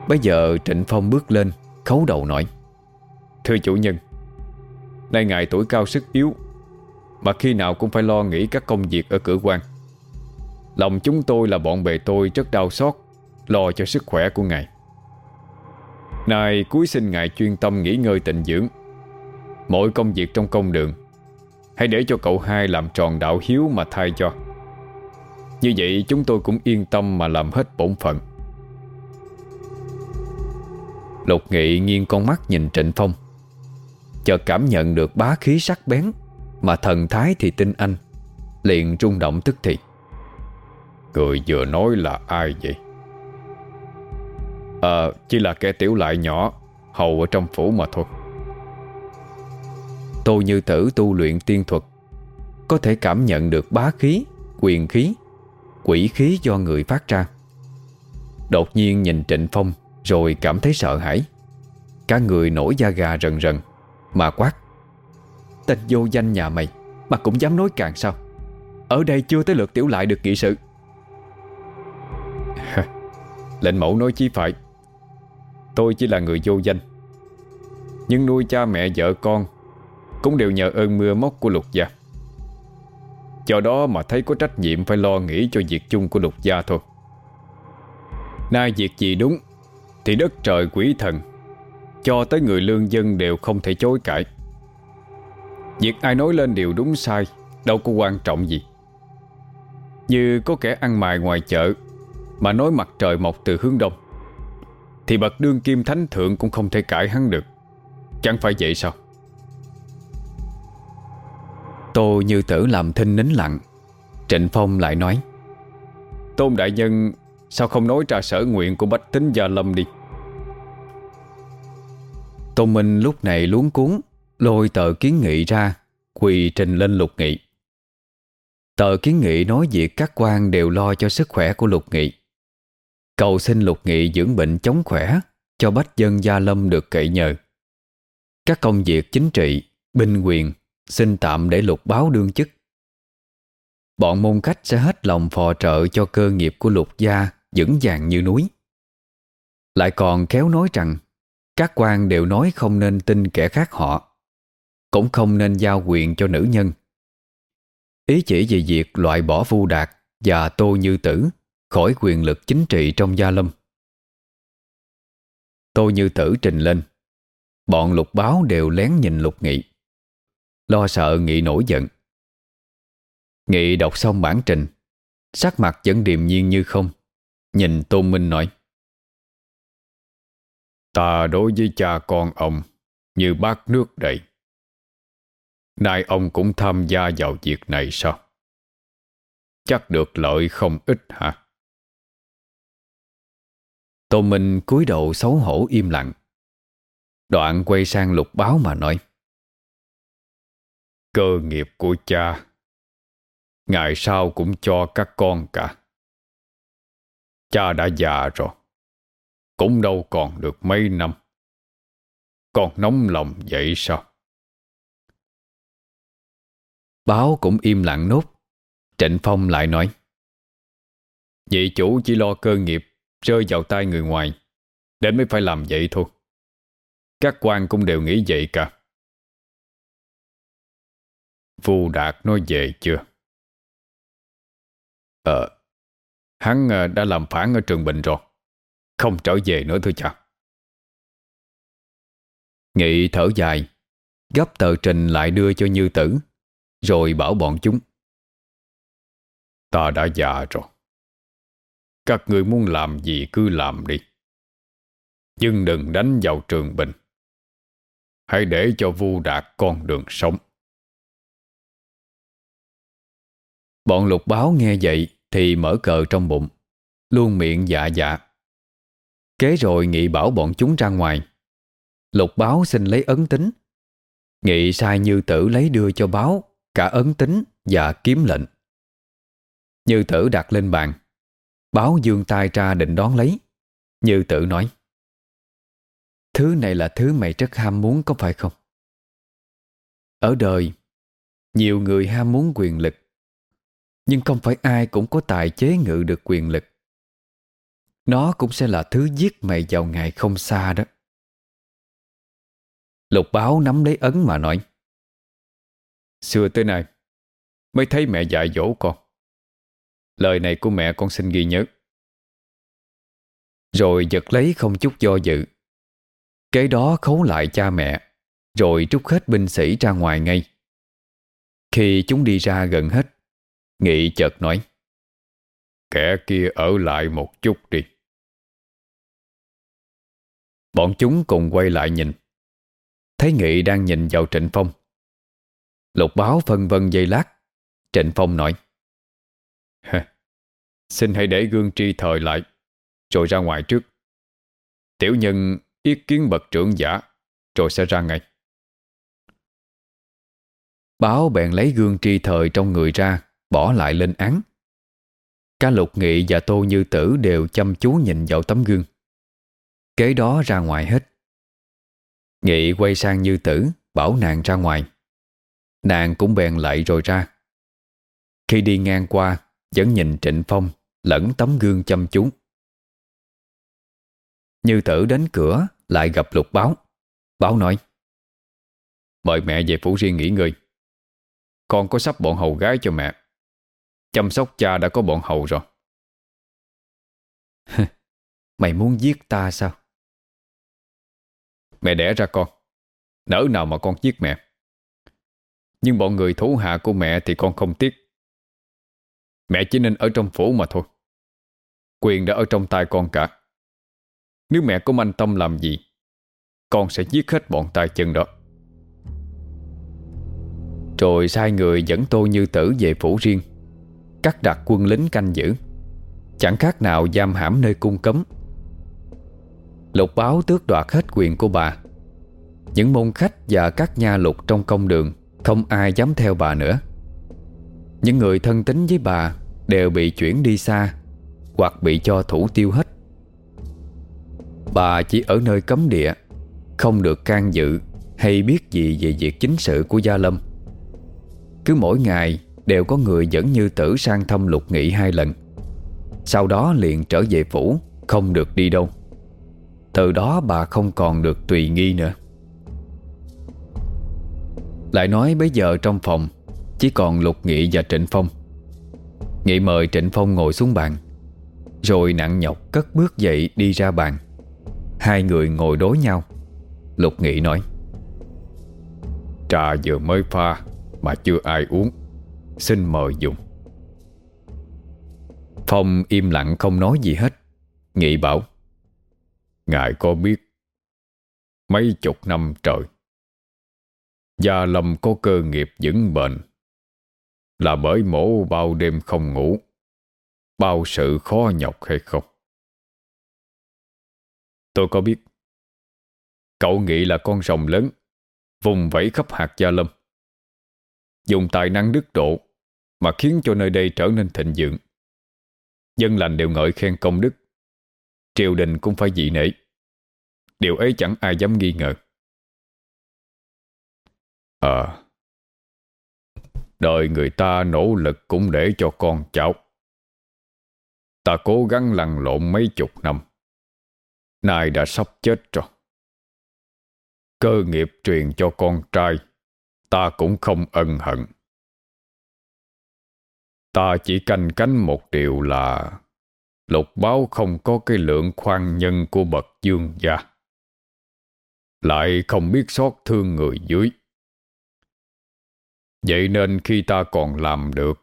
Bây giờ Trịnh Phong bước lên, Khấu đầu nói. Thưa chủ nhân, Nay ngài tuổi cao sức yếu, Mà khi nào cũng phải lo nghĩ các công việc ở cửa quan. Lòng chúng tôi là bọn bề tôi rất đau xót, Lo cho sức khỏe của ngài. Nay cuối xin ngài chuyên tâm nghỉ ngơi tịnh dưỡng. Mọi công việc trong công đường, Hãy để cho cậu hai làm tròn đạo hiếu mà thay cho. Như vậy chúng tôi cũng yên tâm mà làm hết bổn phận. Lục Nghị nghiêng con mắt nhìn Trịnh Phong. Chợt cảm nhận được bá khí sắc bén Mà thần thái thì tin anh Liền rung động tức thì. Người vừa nói là ai vậy? Ờ, chỉ là kẻ tiểu lại nhỏ Hầu ở trong phủ mà thôi. Tô Như Tử tu luyện tiên thuật Có thể cảm nhận được bá khí, quyền khí Quỷ khí do người phát ra. Đột nhiên nhìn Trịnh Phong rồi cảm thấy sợ hãi. Cả người nổi da gà rần rần, Mà quát Tên vô danh nhà mày, Mà cũng dám nói càng sao? Ở đây chưa tới lượt tiểu lại được nghị sự. Lệnh mẫu nói chí phải, Tôi chỉ là người vô danh, Nhưng nuôi cha mẹ vợ con Cũng đều nhờ ơn mưa móc của lục gia. Do đó mà thấy có trách nhiệm phải lo nghĩ cho việc chung của lục gia thôi. Nay việc gì đúng thì đất trời quỷ thần. Cho tới người lương dân đều không thể chối cãi. Việc ai nói lên điều đúng sai, Đâu có quan trọng gì. Như có kẻ ăn mài ngoài chợ, Mà nói mặt trời mọc từ hướng đông, Thì bậc đương kim thánh thượng Cũng không thể cãi hắn được. Chẳng phải vậy sao? Tô như tử làm thinh nín lặng, Trịnh Phong lại nói, Tôn đại nhân Sao không nói ra sở nguyện của bách tính Gia Lâm đi? Tôn Minh lúc này luống cuốn Lôi tờ kiến nghị ra Quỳ trình lên lục nghị. Tờ kiến nghị nói việc các quan đều lo cho sức khỏe của lục nghị. Cầu xin lục nghị dưỡng bệnh chống khỏe Cho bách dân Gia Lâm được cậy nhờ. Các công việc chính trị, binh quyền Xin tạm để lục báo đương chức. Bọn môn khách sẽ hết lòng phò trợ cho cơ nghiệp của lục gia vững vàng như núi. Lại còn kéo nói rằng các quan đều nói không nên tin kẻ khác họ, cũng không nên giao quyền cho nữ nhân. Ý chỉ về việc loại bỏ Vu Đạt và Tô Như Tử khỏi quyền lực chính trị trong gia lâm. Tô Như Tử trình lên, bọn lục báo đều lén nhìn lục nghị. Lo sợ nghị nổi giận Nghị đọc xong bản trình, Sắc mặt vẫn điềm nhiên như không. Nhìn Tôn Minh nói, Ta đối với cha con ông Như bát nước đầy. Nay ông cũng tham gia vào việc này sao? Chắc được lợi không ít hả? Tôn Minh cúi đầu xấu hổ im lặng. Đoạn quay sang lục báo mà nói, Cơ nghiệp của cha Ngày sau cũng cho các con cả. Cha đã già rồi, Cũng đâu còn được mấy năm. Con nóng lòng vậy sao? Báo cũng im lặng nốt. Trịnh Phong lại nói, Vị chủ chỉ lo cơ nghiệp, Rơi vào tay người ngoài Để mới phải làm vậy thôi. Các quan cũng đều nghĩ vậy cả. Vu Đạt nói về chưa? Ờ, hắn ờ, đã làm phản ở trường Bình rồi. Không trở về nữa thưa cha. Nghị thở dài, gấp tờ trình lại đưa cho Như Tử, rồi bảo bọn chúng. Ta đã già rồi. Các người muốn làm gì cứ làm đi. Nhưng đừng đánh vào trường Bình. Hãy để cho Vu Đạt con đường sống. Bọn lục báo nghe vậy thì mở cờ trong bụng, Luôn miệng dạ dạ. Kế rồi Nghị bảo bọn chúng ra ngoài. Lục báo xin lấy ấn tính. Nghị sai Như Tử lấy đưa cho báo Cả ấn tính và kiếm lệnh. Như Tử đặt lên bàn. Báo dương tay ra định đón lấy. Như Tử nói, Thứ này là thứ mày rất ham muốn có phải không? Ở đời, Nhiều người ham muốn quyền lực nhưng không phải ai cũng có tài chế ngự được quyền lực. Nó cũng sẽ là thứ giết mày vào ngày không xa đó. Lục báo nắm lấy ấn mà nói, Xưa tới nay, Mới thấy mẹ dạy dỗ con. Lời này của mẹ con xin ghi nhớ. Rồi giật lấy không chút do dự. Kế đó khấu lại cha mẹ, Rồi trút hết binh sĩ ra ngoài ngay. Khi chúng đi ra gần hết Nghị chợt nói, Kẻ kia ở lại một chút đi. Bọn chúng cùng quay lại nhìn. Thấy Nghị đang nhìn vào Trịnh Phong. Lục báo phân vân dây lát. Trịnh Phong nói Xin hãy để gương tri thời lại, Rồi ra ngoài trước. Tiểu nhân ý kiến bậc trưởng giả, Rồi sẽ ra ngay. Báo bèn lấy gương tri thời trong người ra Bỏ lại lên án. Cả lục nghị và tô như tử Đều chăm chú nhìn vào tấm gương. Kế đó ra ngoài hết. Nghị quay sang như tử, Bảo nàng ra ngoài. Nàng cũng bèn lại rồi ra. Khi đi ngang qua, Vẫn nhìn Trịnh Phong Lẫn tấm gương chăm chú. Như tử đến cửa Lại gặp lục báo. Báo nói, Mời mẹ về phủ riêng nghỉ ngơi. Con có sắp bọn hầu gái cho mẹ. Chăm sóc cha đã có bọn hầu rồi. Mày muốn giết ta sao? Mẹ đẻ ra con. Nỡ nào mà con giết mẹ. Nhưng bọn người thủ hạ của mẹ thì con không tiếc. Mẹ chỉ nên ở trong phủ mà thôi. Quyền đã ở trong tay con cả. Nếu mẹ có manh tâm làm gì, Con sẽ giết hết bọn tay chân đó. Rồi sai người dẫn Tô Như Tử về phủ riêng. Cắt đặt quân lính canh giữ. Chẳng khác nào giam hãm nơi cung cấm. Lục báo tước đoạt hết quyền của bà. Những môn khách và các nha lục trong công đường Không ai dám theo bà nữa. Những người thân tín với bà Đều bị chuyển đi xa Hoặc bị cho thủ tiêu hết. Bà chỉ ở nơi cấm địa, Không được can dự Hay biết gì về việc chính sự của Gia Lâm. Cứ mỗi ngày Đều có người dẫn như tử sang thăm lục nghị hai lần. Sau đó liền trở về phủ, Không được đi đâu. Từ đó bà không còn được tùy nghi nữa. Lại nói bây giờ trong phòng, Chỉ còn Lục Nghị và Trịnh Phong. Nghị mời Trịnh Phong ngồi xuống bàn, Rồi nặng nhọc cất bước dậy đi ra bàn. Hai người ngồi đối nhau. Lục Nghị nói, Trà vừa mới pha Mà chưa ai uống. Xin mời dùng. Phong im lặng không nói gì hết. Nghị bảo, Ngài có biết Mấy chục năm trời, Gia Lâm có cơ nghiệp vững bền, Là bởi mổ bao đêm không ngủ, Bao sự khó nhọc hay không? Tôi có biết. Cậu nghĩ là con rồng lớn, Vùng vẫy khắp hạt Gia Lâm, Dùng tài năng đức độ mà khiến cho nơi đây trở nên thịnh vượng. Dân lành đều ngợi khen công đức. Triều đình cũng phải dị nể. Điều ấy chẳng ai dám nghi ngờ. Ờ Đời người ta nỗ lực cũng để cho con cháu. Ta cố gắng lăn lộn mấy chục năm. Nay đã sắp chết rồi. Cơ nghiệp truyền cho con trai, Ta cũng không ân hận. Ta chỉ canh cánh một điều là, Lục báo không có cái lượng khoan nhân của bậc dương gia. Lại không biết xót thương người dưới. Vậy nên khi ta còn làm được,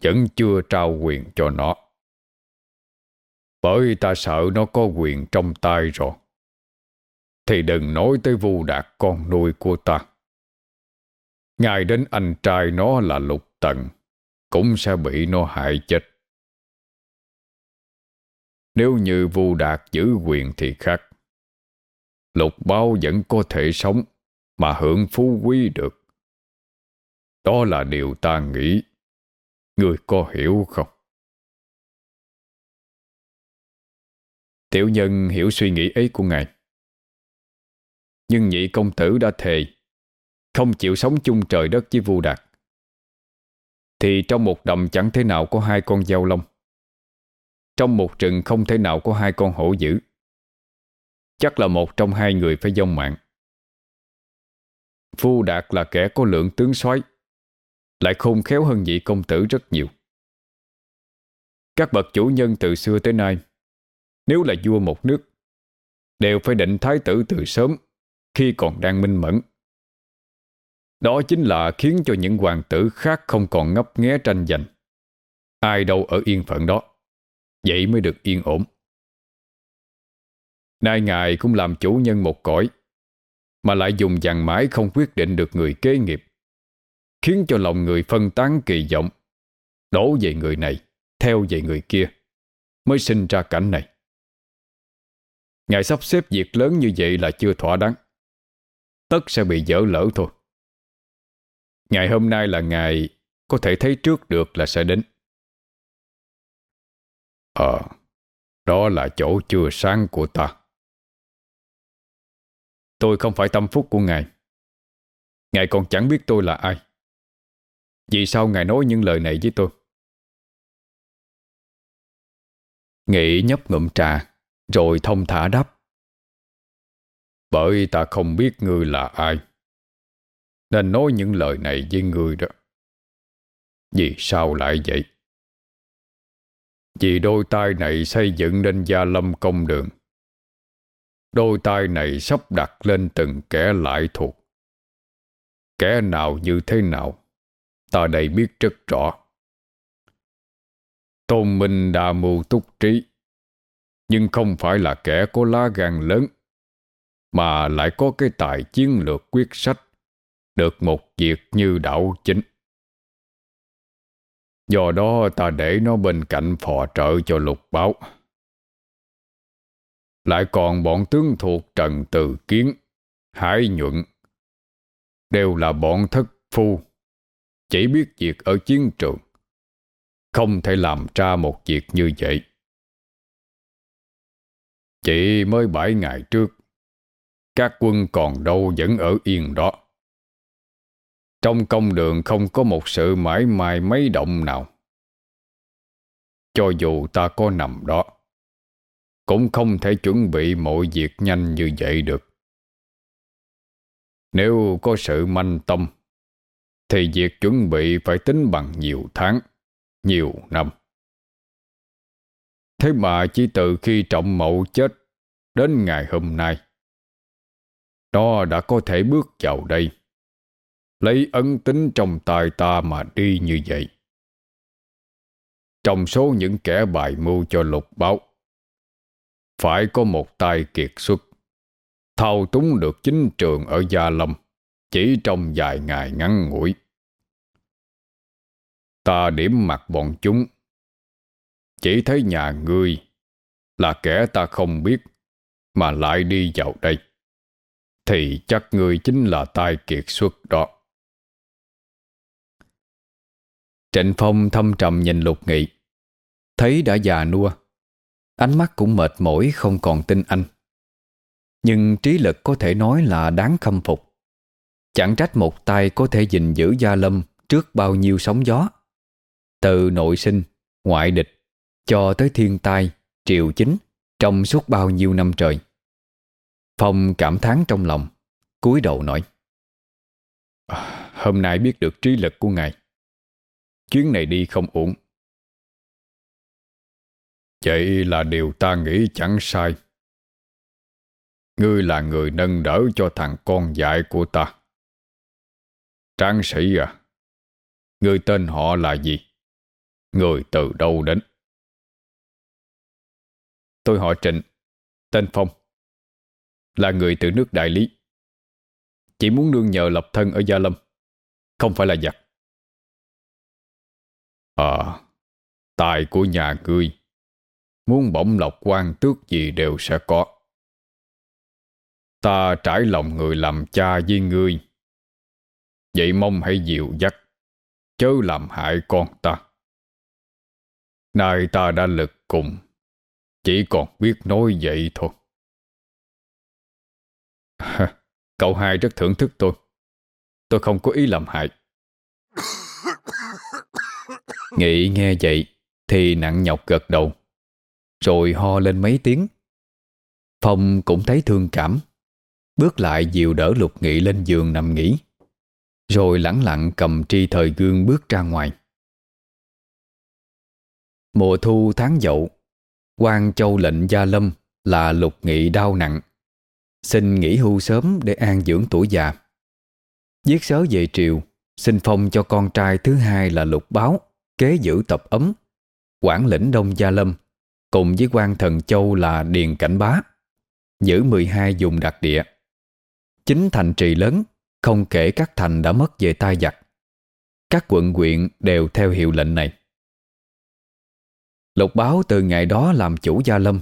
Vẫn chưa trao quyền cho nó. Bởi ta sợ nó có quyền trong tay rồi. Thì đừng nói tới vu đạt con nuôi của ta. Ngài đến anh trai nó là lục tần. Cũng sẽ bị nó hại chết. Nếu như vu đạt giữ quyền thì khác. Lục bao vẫn có thể sống Mà hưởng phú quý được. Đó là điều ta nghĩ. Người có hiểu không? Tiểu nhân hiểu suy nghĩ ấy của ngài. Nhưng nhị công tử đã thề không chịu sống chung trời đất với vu đạt. Thì trong một đầm chẳng thể nào có hai con dao lông. Trong một rừng không thể nào có hai con hổ dữ. Chắc là một trong hai người phải dông mạng. Vu Đạt là kẻ có lượng tướng soái, Lại khôn khéo hơn vị công tử rất nhiều. Các bậc chủ nhân từ xưa tới nay, Nếu là vua một nước, Đều phải định thái tử từ sớm Khi còn đang minh mẫn đó chính là khiến cho những hoàng tử khác không còn ngấp nghé tranh giành. Ai đâu ở yên phận đó. Vậy mới được yên ổn. Nay ngài cũng làm chủ nhân một cõi, mà lại dùng dằn mãi không quyết định được người kế nghiệp, khiến cho lòng người phân tán kỳ vọng, đổ về người này, theo về người kia, mới sinh ra cảnh này. Ngài sắp xếp việc lớn như vậy là chưa thỏa đáng. Tất sẽ bị dở lỡ thôi. Ngày hôm nay là ngày có thể thấy trước được là sẽ đến. Ờ, đó là chỗ chưa sáng của ta. Tôi không phải tâm phúc của Ngài. Ngài còn chẳng biết tôi là ai. Vì sao Ngài nói những lời này với tôi? nghĩ nhấp ngụm trà, rồi thông thả đáp. Bởi ta không biết ngươi là ai. Nên nói những lời này với người đó Vì sao lại vậy? Vì đôi tay này xây dựng nên gia lâm công đường Đôi tay này sắp đặt lên từng kẻ lại thuộc. Kẻ nào như thế nào, ta đây biết rất rõ. Tôn Minh đa mưu túc trí, nhưng không phải là kẻ có lá gan lớn, mà lại có cái tài chiến lược quyết sách, được một việc như đạo chính. Do đó ta để nó bên cạnh phò trợ cho lục báo. Lại còn bọn tướng thuộc Trần Từ Kiến, Hải Nhuận, đều là bọn thất phu, chỉ biết việc ở chiến trường, không thể làm ra một việc như vậy. Chỉ mới bảy ngày trước, các quân còn đâu vẫn ở yên đó. Trong công đường không có một sự mãi mãi mấy động nào. Cho dù ta có nằm đó, cũng không thể chuẩn bị mọi việc nhanh như vậy được. Nếu có sự manh tâm, thì việc chuẩn bị phải tính bằng nhiều tháng, nhiều năm. Thế mà chỉ từ khi trọng mậu chết đến ngày hôm nay, nó đã có thể bước vào đây, lấy ấn tính trong tay ta mà đi như vậy. Trong số những kẻ bài mưu cho lục báo, phải có một tay kiệt xuất, thao túng được chính trường ở Gia Lâm chỉ trong vài ngày ngắn ngủi. Ta điểm mặt bọn chúng, chỉ thấy nhà ngươi là kẻ ta không biết mà lại đi vào đây, thì chắc ngươi chính là tay kiệt xuất đó. Trịnh Phong thâm trầm nhìn Lục Nghị, thấy đã già nua, ánh mắt cũng mệt mỏi không còn tin anh. Nhưng trí lực có thể nói là đáng khâm phục. Chẳng trách một tay có thể gìn giữ Gia Lâm trước bao nhiêu sóng gió. Từ nội sinh, ngoại địch, cho tới thiên tai, triều chính trong suốt bao nhiêu năm trời. Phong cảm thán trong lòng, cúi đầu nói. Hôm nay biết được trí lực của ngài. Chuyến này đi không ổn. Vậy là điều ta nghĩ chẳng sai. Ngươi là người nâng đỡ cho thằng con dại của ta. Tráng sĩ à, ngươi tên họ là gì? Người từ đâu đến? Tôi họ Trịnh, tên Phong. Là người từ nước Đại Lý. Chỉ muốn nương nhờ lập thân ở Gia Lâm, không phải là giặc. À, tài của nhà ngươi, muốn bổng lộc quan tước gì đều sẽ có. Ta trải lòng người làm cha với ngươi. Vậy mong hãy dịu dắt, chớ làm hại con ta. Nay ta đã lực cùng, chỉ còn biết nói vậy thôi. Cậu hai rất thưởng thức tôi. Tôi không có ý làm hại. Nghị nghe vậy thì nặng nhọc gật đầu, rồi ho lên mấy tiếng. Phong cũng thấy thương cảm, bước lại dìu đỡ lục nghị lên giường nằm nghỉ, rồi lẳng lặng cầm tri thời gương bước ra ngoài. Mùa thu tháng dậu, quan châu lệnh gia lâm là lục nghị đau nặng, xin nghỉ hưu sớm để an dưỡng tuổi già. Viết sớ về triều, xin phong cho con trai thứ hai là lục báo, kế giữ tập ấm, quản lĩnh Đông Gia Lâm, cùng với quan thần châu là Điền Cảnh Bá, giữ 12 vùng đặc địa. Chính thành trì lớn, không kể các thành đã mất về tay giặc. Các quận quyện đều theo hiệu lệnh này. Lục báo từ ngày đó làm chủ Gia Lâm,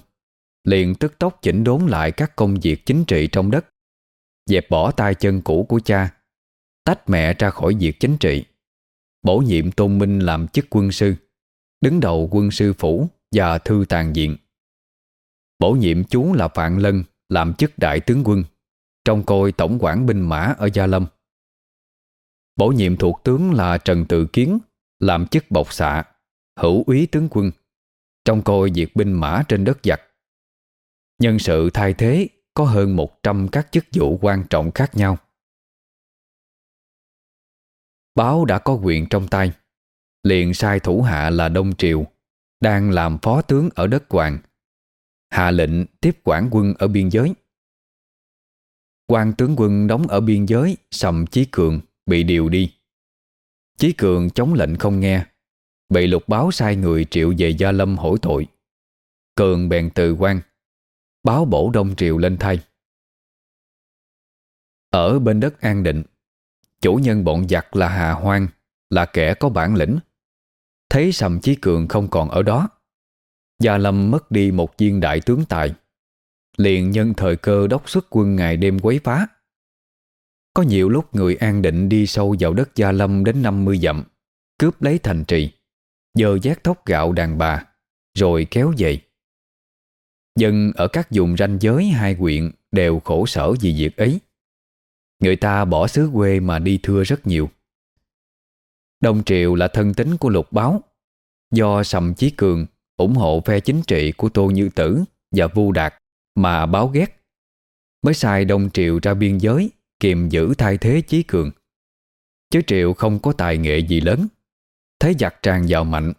liền tức tốc chỉnh đốn lại các công việc chính trị trong đất, dẹp bỏ tay chân cũ của cha, tách mẹ ra khỏi việc chính trị, bổ nhiệm Tôn Minh làm chức quân sư, đứng đầu quân sư phủ và thư tàn diện. Bổ nhiệm chú là Phạm Lân làm chức đại tướng quân, trong coi tổng quản binh mã ở Gia Lâm. Bổ nhiệm thuộc tướng là Trần Tự Kiến làm chức bộc xạ, hữu úy tướng quân, trong coi việc binh mã trên đất giặc. Nhân sự thay thế có hơn 100 các chức vụ quan trọng khác nhau. Báo đã có quyền trong tay, liền sai thủ hạ là Đông Triều, đang làm phó tướng ở đất Hoàng. Hạ lệnh tiếp quản quân ở biên giới, quan tướng quân đóng ở biên giới Sầm Chí Cường bị điều đi. Chí Cường chống lệnh không nghe Bị lục báo sai người triệu về Gia Lâm hỏi tội. Cường bèn từ quan Báo bổ đông triều lên thay. Ở bên đất An Định Chủ nhân bọn giặc là Hà Hoang, Là kẻ có bản lĩnh. Thấy Sầm Chí Cường không còn ở đó, Gia Lâm mất đi một viên đại tướng tài. Liền nhân thời cơ đốc xuất quân ngày đêm quấy phá. Có nhiều lúc người an định đi sâu vào đất Gia Lâm đến 50 dặm, Cướp lấy thành trì Giờ giác thóc gạo đàn bà, Rồi kéo về. Dân ở các vùng ranh giới hai quyện Đều khổ sở vì việc ấy. Người ta bỏ xứ quê mà đi thưa rất nhiều Đông Triều là thân tính của lục báo Do Sầm Chí Cường ủng hộ phe chính trị của Tô Như Tử và Vu Đạt mà báo ghét, mới sai Đông Triều ra biên giới kiềm giữ thay thế Chí Cường. Chứ Triệu không có tài nghệ gì lớn thấy giặc tràn vào mạnh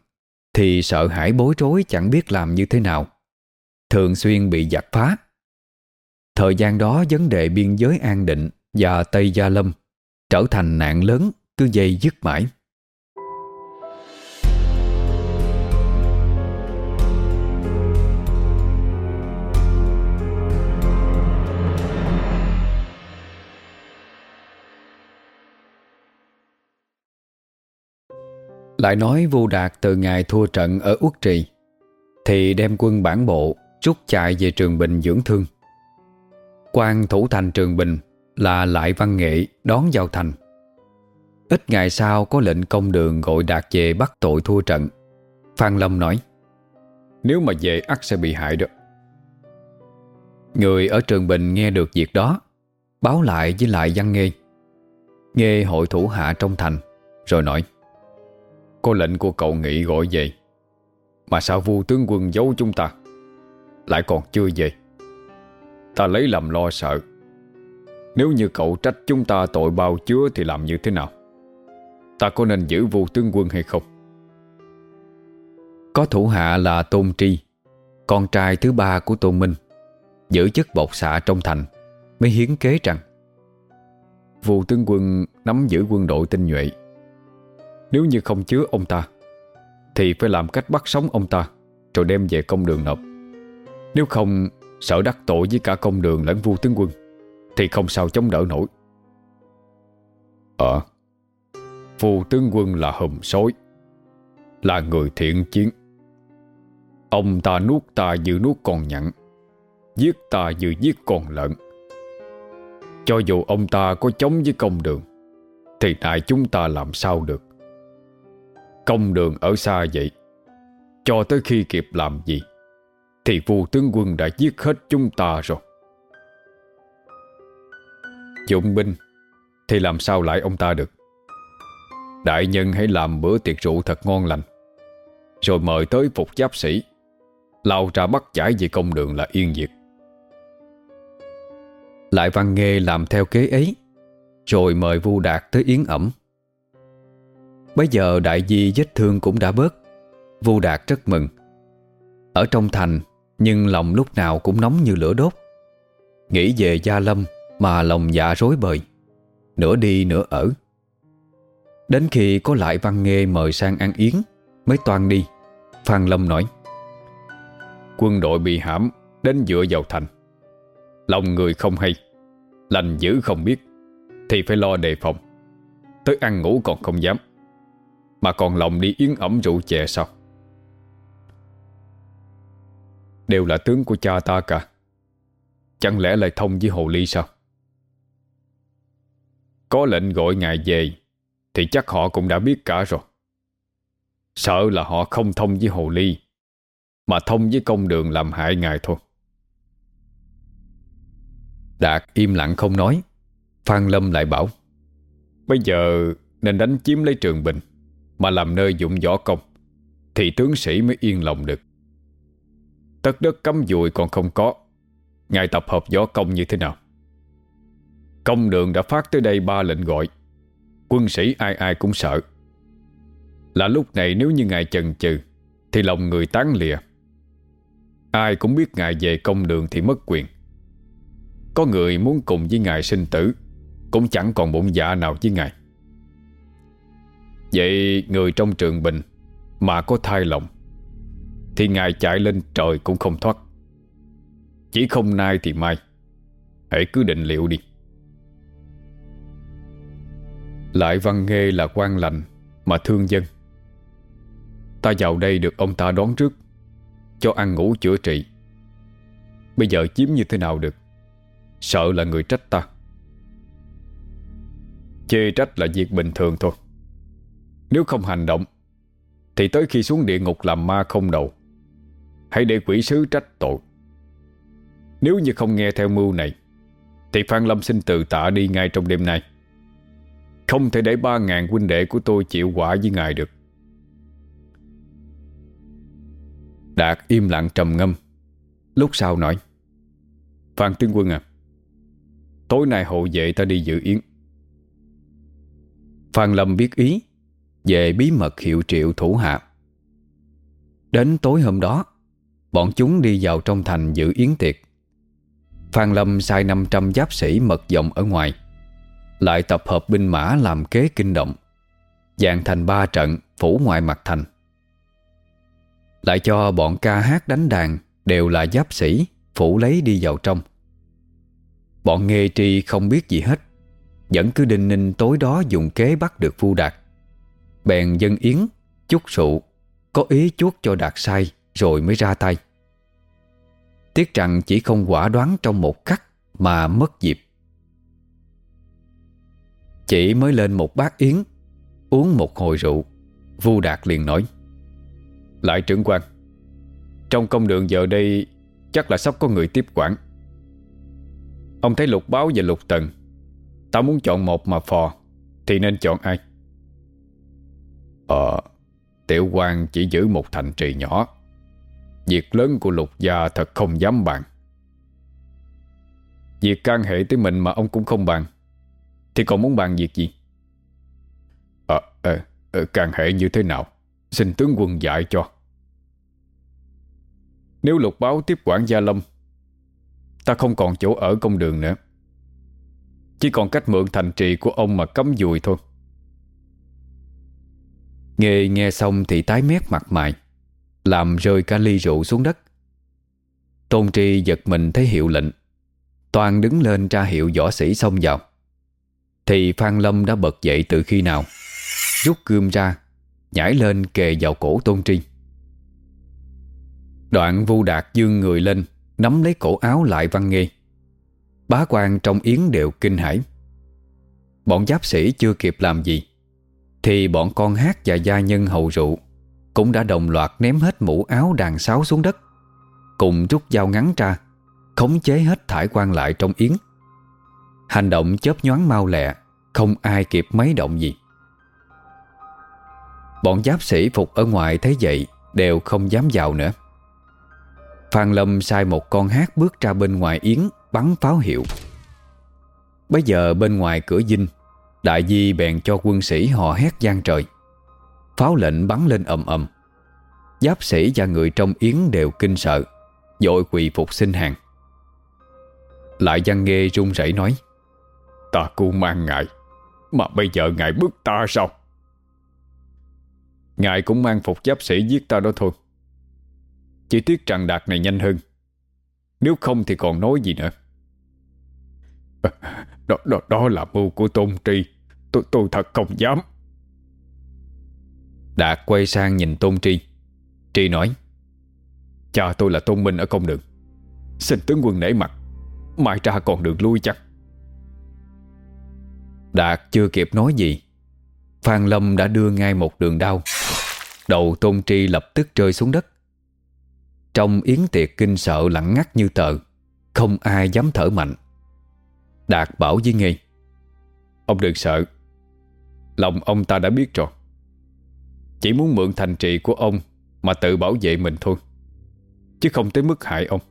thì sợ hãi bối rối chẳng biết làm như thế nào thường xuyên bị giặc phá. Thời gian đó vấn đề biên giới an định và Tây Gia Lâm trở thành nạn lớn cứ dây dứt mãi. Lại nói vô Đạt từ ngày thua trận ở Uất Trì, Thì đem quân bản bộ Rút chạy về Trường Bình dưỡng thương quan thủ thành Trường Bình là Lại Văn Nghệ đón vào thành. Ít ngày sau, có lệnh công đường gọi Đạt về bắt tội thua trận. Phan Lâm nói, Nếu mà về ắt sẽ bị hại được Người ở Trường Bình nghe được việc đó, Báo lại với Lại Văn Nghê Nghe hội thủ hạ trong thành, Rồi nói, có lệnh của cậu nghị gọi về. Mà sao vua tướng quân giấu chúng ta? Lại còn chưa về. Ta lấy làm lo sợ. Nếu như cậu trách chúng ta tội bao chứa Thì làm như thế nào? Ta có nên giữ vua tướng quân hay không? Có thủ hạ là Tôn Tri, Con trai thứ ba của Tôn Minh, Giữ chức bột xạ trong thành, Mới hiến kế rằng Vua tướng quân nắm giữ quân đội tinh nhuệ. Nếu như không chứa ông ta, Thì phải làm cách bắt sống ông ta, Rồi đem về công đường nộp. Nếu không, sợ đắc tội với cả công đường lẫn vua tướng quân. Thì không sao chống đỡ nổi. Ờ phù tướng quân là hùm sói, Là người thiện chiến. Ông ta nuốt ta như nuốt con nhặn, Giết ta như giết con lợn. Cho dù ông ta có chống với công đường, Thì tại chúng ta làm sao được? Công đường ở xa vậy, Cho tới khi kịp làm gì, Thì vua tướng quân đã giết hết chúng ta rồi. Dụng binh, Thì làm sao lại ông ta được? Đại nhân hãy làm bữa tiệc rượu thật ngon lành, Rồi mời tới phục giáp sĩ. Lao ra bắt giải về công đường là yên diệt. Lại văn nghe làm theo kế ấy, Rồi mời vu đạt tới yến ẩm. Bây giờ đại di vết thương cũng đã bớt, Vu Đạt rất mừng. Ở trong thành, Nhưng lòng lúc nào cũng nóng như lửa đốt. Nghĩ về Gia Lâm mà lòng dạ rối bời, Nửa đi nửa ở. Đến khi có lại văn nghe mời sang ăn yến, Mới toan đi, Phan Lâm nói, Quân đội bị hãm, Đến dựa vào thành. Lòng người không hay, Lành dữ không biết, Thì phải lo đề phòng. Tới ăn ngủ còn không dám, mà còn lòng đi yến ẩm rượu chè sao? Đều là tướng của cha ta cả. Chẳng lẽ lại thông với Hồ Ly sao? Có lệnh gọi ngài về, Thì chắc họ cũng đã biết cả rồi. Sợ là họ không thông với Hồ Ly, Mà thông với công đường làm hại ngài thôi. Đạt im lặng không nói, Phan Lâm lại bảo, Bây giờ nên đánh chiếm lấy Trường Bình, mà làm nơi dụng võ công, Thì tướng sĩ mới yên lòng được. Tất đất cấm dùi còn không có, Ngài tập hợp võ công như thế nào? Công đường đã phát tới đây ba lệnh gọi. Quân sĩ ai ai cũng sợ. Là lúc này nếu như ngài chần chừ, Thì lòng người tán lìa. Ai cũng biết ngài về công đường thì mất quyền. Có người muốn cùng với ngài sinh tử, Cũng chẳng còn bụng dạ nào với ngài. Vậy người trong trường bình Mà có thai lòng, Thì ngài chạy lên trời cũng không thoát. Chỉ không nay thì mai. Hãy cứ định liệu đi. Lại văn nghê là quan lành Mà thương dân. Ta vào đây được ông ta đón trước, Cho ăn ngủ chữa trị. Bây giờ chiếm như thế nào được? Sợ là người trách ta. Chê trách là việc bình thường thôi. Nếu không hành động, Thì tới khi xuống địa ngục làm ma không đầu, Hãy để quỷ sứ trách tội. Nếu như không nghe theo mưu này, Thì Phan Lâm xin tự tạ đi ngay trong đêm nay. Không thể để ba ngàn huynh đệ của tôi chịu quả với ngài được. Đạt im lặng trầm ngâm. Lúc sau nói, Phan tướng quân à Tối nay hộ vệ ta đi dự yến. Phan Lâm biết ý Về bí mật hiệu triệu thủ hạ. Đến tối hôm đó, Bọn chúng đi vào trong thành dự yến tiệc. Phan Lâm sai 500 giáp sĩ mật dòng ở ngoài. Lại tập hợp binh mã làm kế kinh động. Dạng thành ba trận, phủ ngoài mặt thành. Lại cho bọn ca hát đánh đàn, Đều là giáp sĩ, Phủ lấy đi vào trong. Bọn nghề tri không biết gì hết. Vẫn cứ đinh ninh tối đó dùng kế bắt được Phu Đạt. Bèn dân yến chút sụ Có ý chuốt cho Đạt sai, Rồi mới ra tay. Tiếc rằng chỉ không quả đoán trong một khắc Mà mất dịp. Chỉ mới lên một bát yến, Uống một hồi rượu. Vu Đạt liền nói, Lại trưởng quan, Trong công đường giờ đây Chắc là sắp có người tiếp quản. Ông thấy lục báo và lục tần, Tao muốn chọn một mà phò, Thì nên chọn ai? Ờ Tiểu quan chỉ giữ một thành trì nhỏ, Việc lớn của lục gia thật không dám bàn. Việc can hệ tới mình mà ông cũng không bàn. Thì còn muốn bàn việc gì? Ờ, à, à, Càng hệ như thế nào? Xin tướng quân dạy cho. Nếu lục báo tiếp quản Gia Lâm Ta không còn chỗ ở công đường nữa. Chỉ còn cách mượn thành trì của ông mà cấm dùi thôi. Nghề nghe xong thì tái mét mặt mày Làm rơi cả ly rượu xuống đất. Tôn Tri giật mình thấy hiệu lệnh Toàn đứng lên ra hiệu võ sĩ xông vào. Thì Phan Lâm đã bật dậy từ khi nào? Rút gươm ra, Nhảy lên kề vào cổ Tôn Tri. Đoạn vu đạt dương người lên, Nắm lấy cổ áo lại văn nghi Bá quan trong yến đều kinh hãi. Bọn giáp sĩ chưa kịp làm gì, Thì bọn con hát và gia nhân hầu rượu Cũng đã đồng loạt ném hết mũ áo đàn sáo xuống đất, Cùng rút dao ngắn ra, Khống chế hết thải quan lại trong yến. Hành động chớp nhoáng mau lẹ, Không ai kịp mấy động gì. Bọn giáp sĩ phục ở ngoài thấy vậy Đều không dám vào nữa. Phan Lâm sai một con hát bước ra bên ngoài yến, Bắn pháo hiệu. Bây giờ bên ngoài cửa dinh, Đại di bèn cho quân sĩ họ hét gian trời. Pháo lệnh bắn lên ầm ầm. Giáp sĩ và người trong yến đều kinh sợ, Dội quỳ phục xin hàng. Lại văn nghe run rẩy nói Ta cũng mang ngài. Mà bây giờ ngài bước ta sao? Ngài cũng mang phục giáp sĩ giết ta đó thôi. Chỉ tiếc rằng đạt này nhanh hơn. Nếu không thì còn nói gì nữa? Đó, đó, đó là mưu của Tôn Tri. Tôi, tôi thật không dám. Đạt quay sang nhìn Tôn Tri. Tri nói Cha tôi là Tôn Minh ở công đường. Xin tướng quân nể mặt. Mai ra còn đường lui chắc. Đạt chưa kịp nói gì, Phan Lâm đã đưa ngay một đường đao. Đầu Tôn Tri lập tức rơi xuống đất. Trong yến tiệc kinh sợ lặng ngắt như tờ, Không ai dám thở mạnh. Đạt bảo với Nghi Ông đừng sợ, Lòng ông ta đã biết rồi. Chỉ muốn mượn thành trì của ông Mà tự bảo vệ mình thôi, Chứ không tới mức hại ông.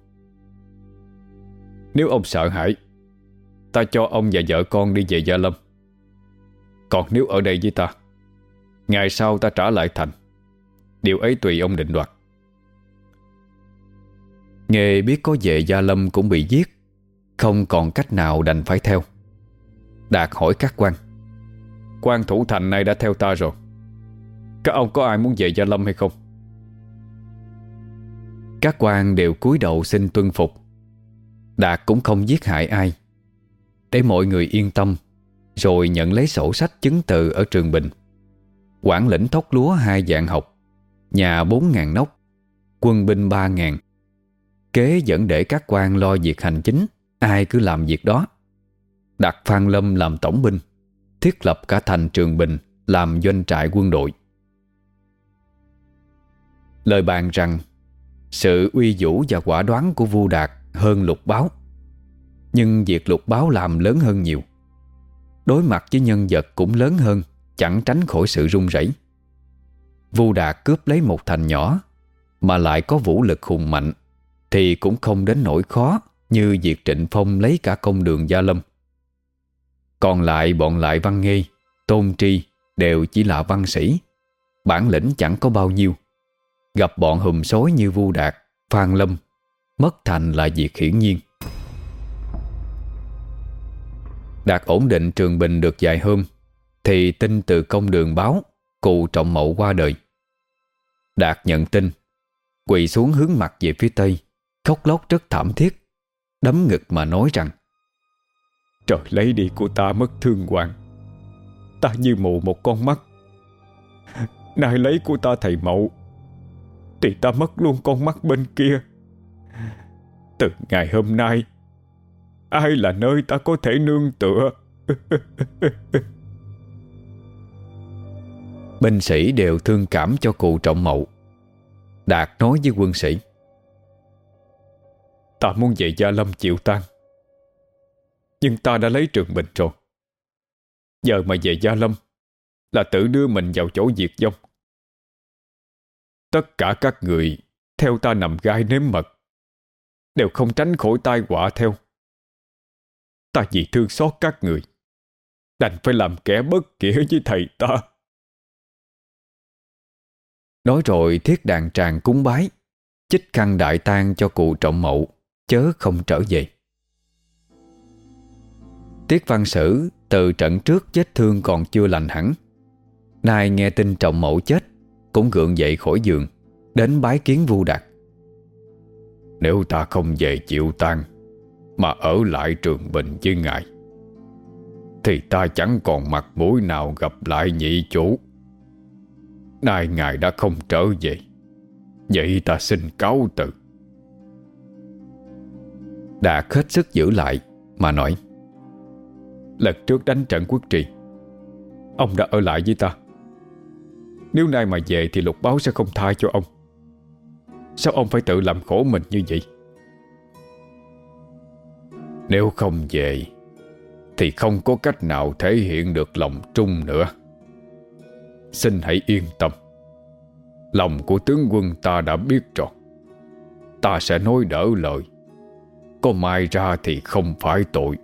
Nếu ông sợ hãi, Ta cho ông và vợ con đi về Gia Lâm. Còn nếu ở đây với ta, Ngày sau ta trả lại thành. Điều ấy tùy ông định đoạt. Nghề biết có vệ Gia Lâm cũng bị giết, Không còn cách nào đành phải theo. Đạt hỏi các quan quan thủ thành này đã theo ta rồi. Các ông có ai muốn về Gia Lâm hay không? Các quan đều cúi đầu xin tuân phục. Đạt cũng không giết hại ai. Để mọi người yên tâm. Rồi nhận lấy sổ sách chứng từ ở trường Bình. Quản lĩnh thóc lúa hai dạng học, Nhà bốn ngàn nóc, Quân binh ba ngàn. Kế dẫn để các quan lo việc hành chính, Ai cứ làm việc đó. Đặt Phan Lâm làm tổng binh, Thiết lập cả thành Trường Bình Làm doanh trại quân đội. Lời bàn rằng, Sự uy vũ và quả đoán của Vu Đạt Hơn lục báo. Nhưng việc lục báo làm lớn hơn nhiều. Đối mặt với nhân vật cũng lớn hơn, Chẳng tránh khỏi sự run rẩy. Vu Đạt cướp lấy một thành nhỏ, Mà lại có vũ lực hùng mạnh, Thì cũng không đến nỗi khó Như việc Trịnh Phong lấy cả công đường Gia Lâm. Còn lại bọn lại văn Nghi Tôn tri đều chỉ là văn sĩ, Bản lĩnh chẳng có bao nhiêu. Gặp bọn hùm sói như Vu Đạt Phan Lâm, Mất thành là việc hiển nhiên. Đạt ổn định trường bình được vài hôm, Thì tin từ công đường báo, Cụ trọng mậu qua đời. Đạt nhận tin, Quỳ xuống hướng mặt về phía tây, Khóc lóc rất thảm thiết, Đấm ngực mà nói rằng, Trời lấy đi của ta mất thương hoàng, Ta như mù một con mắt. Nay lấy của ta thầy mậu, Thì ta mất luôn con mắt bên kia. Từ ngày hôm nay Ai là nơi ta có thể nương tựa? Binh sĩ đều thương cảm cho cụ trọng mậu. Đạt nói với quân sĩ Ta muốn về Gia Lâm chịu tan nhưng ta đã lấy trường bình rồi. Giờ mà về Gia Lâm Là tự đưa mình vào chỗ diệt vong. Tất cả các người Theo ta nằm gai nếm mật Đều không tránh khỏi tai họa theo Ta vì thương xót các người. Đành phải làm kẻ bất nghĩa với thầy ta. Nói rồi thiết đàn tràng cúng bái Chích khăn đại tang cho cụ trọng mậu Chớ không trở về. Tiết văn sử từ trận trước vết thương còn chưa lành hẳn. Nay nghe tin trọng mẫu chết Cũng gượng dậy khỏi giường Đến bái kiến vu đạt. Nếu ta không về chịu tan mà ở lại trường bình với ngài. Thì ta chẳng còn mặt mũi nào gặp lại nhị chủ. Nay ngài đã không trở về, Vậy ta xin cáo từ. Đạt hết sức giữ lại, Mà nói, Lần trước đánh trận quốc trì, Ông đã ở lại với ta. Nếu nay mà về thì lục báo sẽ không tha cho ông. Sao ông phải tự làm khổ mình như vậy? Nếu không về, Thì không có cách nào thể hiện được lòng trung nữa. Xin hãy yên tâm. Lòng của tướng quân ta đã biết rồi. Ta sẽ nói đỡ lời. Có mai ra thì không phải tội.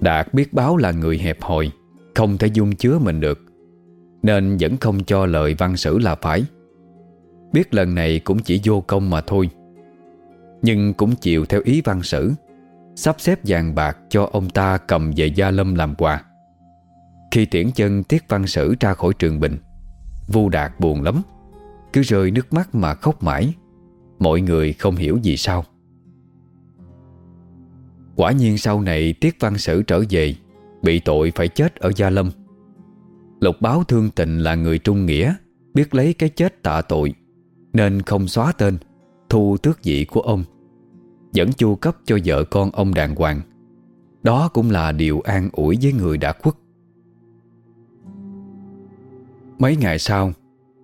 Đạt biết báo là người hẹp hòi, Không thể dung chứa mình được, Nên vẫn không cho lời văn sử là phải. Biết lần này cũng chỉ vô công mà thôi. Nhưng cũng chịu theo ý văn sử, Sắp xếp vàng bạc cho ông ta cầm về Gia Lâm làm quà. Khi tiễn chân Tiết Văn Sử ra khỏi trường bình, Vu Đạt buồn lắm, Cứ rơi nước mắt mà khóc mãi. Mọi người không hiểu gì sao. Quả nhiên sau này Tiết Văn Sử trở về, Bị tội phải chết ở Gia Lâm. Lục báo thương tình là người trung nghĩa, Biết lấy cái chết tạ tội, Nên không xóa tên, Thu tước vị của ông. Vẫn chu cấp cho vợ con ông đàng hoàng. Đó cũng là điều an ủi với người đã khuất. Mấy ngày sau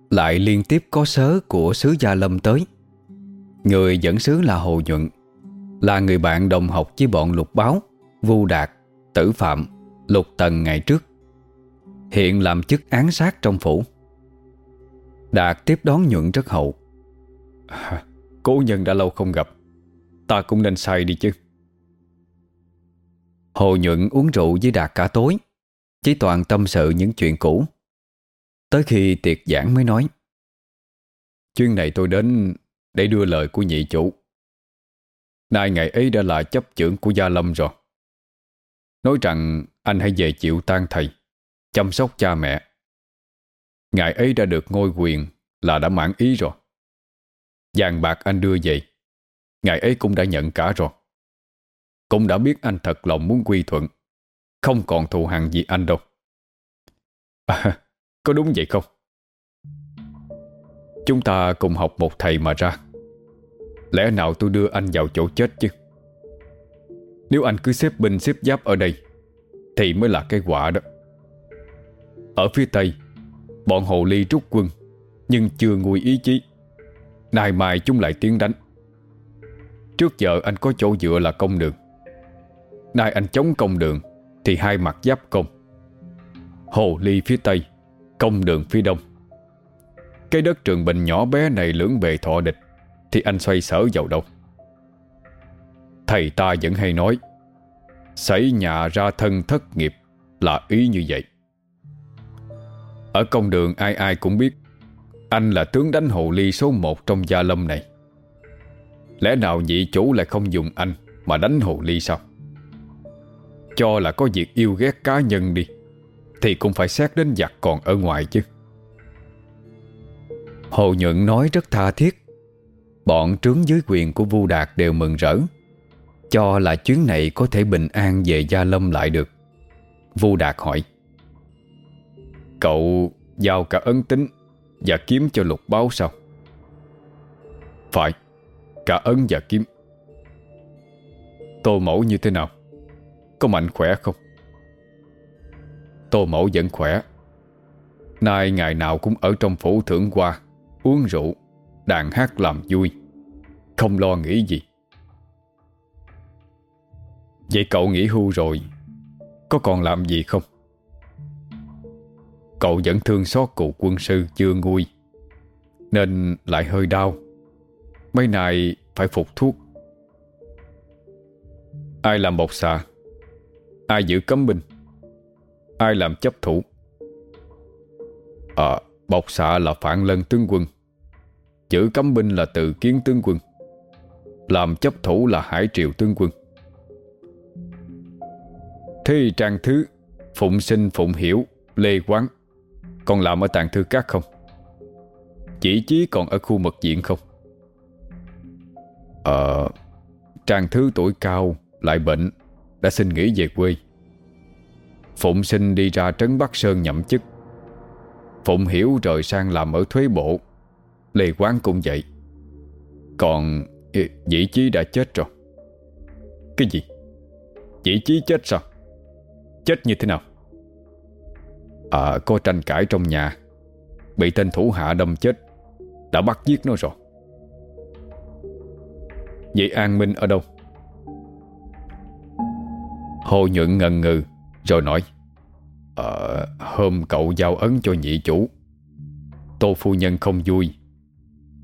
Lại liên tiếp có sớ của sứ Gia Lâm tới. Người dẫn sứ là Hồ Nhuận là người bạn đồng học với bọn lục báo Vu Đạt, Tử Phạm Lục Tần ngày trước. Hiện làm chức án sát trong phủ. Đạt tiếp đón nhuận rất hậu. À, Cố nhân đã lâu không gặp. Ta cũng nên say đi chứ. Hồ nhuận uống rượu với Đạt cả tối, Chỉ toàn tâm sự những chuyện cũ. Tới khi tiệc giảng mới nói Chuyện này tôi đến Để đưa lời của nhị chủ. Nay ngày ấy đã là chấp trưởng của Gia Lâm rồi. Nói rằng anh hãy về chịu tan thầy, Chăm sóc cha mẹ. Ngài ấy đã được ngôi quyền Là đã mãn ý rồi. Vàng bạc anh đưa về ngài ấy cũng đã nhận cả rồi. Cũng đã biết anh thật lòng muốn quy thuận. Không còn thù hằn gì anh đâu. À có đúng vậy không? Chúng ta cùng học một thầy mà ra. Lẽ nào tôi đưa anh vào chỗ chết chứ? Nếu anh cứ xếp binh xếp giáp ở đây, Thì mới là cái quả đó. Ở phía Tây, Bọn hồ ly rút quân, Nhưng chưa nguôi ý chí. Nay mai chúng lại tiến đánh. Trước giờ anh có chỗ dựa là công đường. Nay anh chống công đường, Thì hai mặt giáp công. Hồ ly phía Tây, Công đường phía Đông. Cái đất trường bình nhỏ bé này lưỡng bề thọ địch, Thì anh xoay sở vào đâu? Thầy ta vẫn hay nói, Xảy nhà ra thân thất nghiệp Là ý như vậy. Ở công đường ai ai cũng biết, Anh là tướng đánh hồ ly số một trong gia lâm này. Lẽ nào nhị chủ lại không dùng anh Mà đánh hồ ly sao? Cho là có việc yêu ghét cá nhân đi, Thì cũng phải xét đến giặc còn ở ngoài chứ. Hồ Nhuận nói rất tha thiết. Bọn trướng dưới quyền của Vu Đạt đều mừng rỡ. Cho là chuyến này có thể bình an về Gia Lâm lại được. Vu Đạt hỏi, Cậu giao cả ấn tính Và kiếm cho lục báo sao? Phải. Cả ấn và kiếm. Tô mẫu như thế nào? Có mạnh khỏe không? Tô mẫu vẫn khỏe. Nay ngày nào cũng ở trong phủ thưởng qua Uống rượu, Đàn hát làm vui. Không lo nghĩ gì. Vậy cậu nghỉ hưu rồi, Có còn làm gì không? Cậu vẫn thương xót cụ quân sư chưa nguôi, Nên lại hơi đau. Mấy này phải phục thuốc. Ai làm bột xà, Ai giữ cấm binh, Ai làm chấp thủ. Ờ Bọc xạ là phản lân tướng quân Chữ cấm binh là tự kiến tướng quân, Làm chấp thủ là hải triều tướng quân. Thế trang thứ, Phụng sinh, Phụng Hiểu, Lê Quán, Còn làm ở tàng thư các không? Chỉ chí còn ở khu mật diện không? Ờ Trang thứ tuổi cao, Lại bệnh, Đã xin nghỉ về quê. Phụng sinh đi ra trấn Bắc Sơn nhậm chức. Phụng Hiểu rời sang làm ở thuế bộ, Lê Quán cũng vậy. Còn ờ, Dĩ Chí đã chết rồi. Cái gì? Dĩ Chí chết sao? Chết như thế nào? À có tranh cãi trong nhà. Bị tên thủ hạ đâm chết, Đã bắt giết nó rồi. Vậy An Minh ở đâu? Hồ Nhuận ngần ngừ Rồi nói Ờ, hôm cậu giao ấn cho nhị chủ. Tô phu nhân không vui.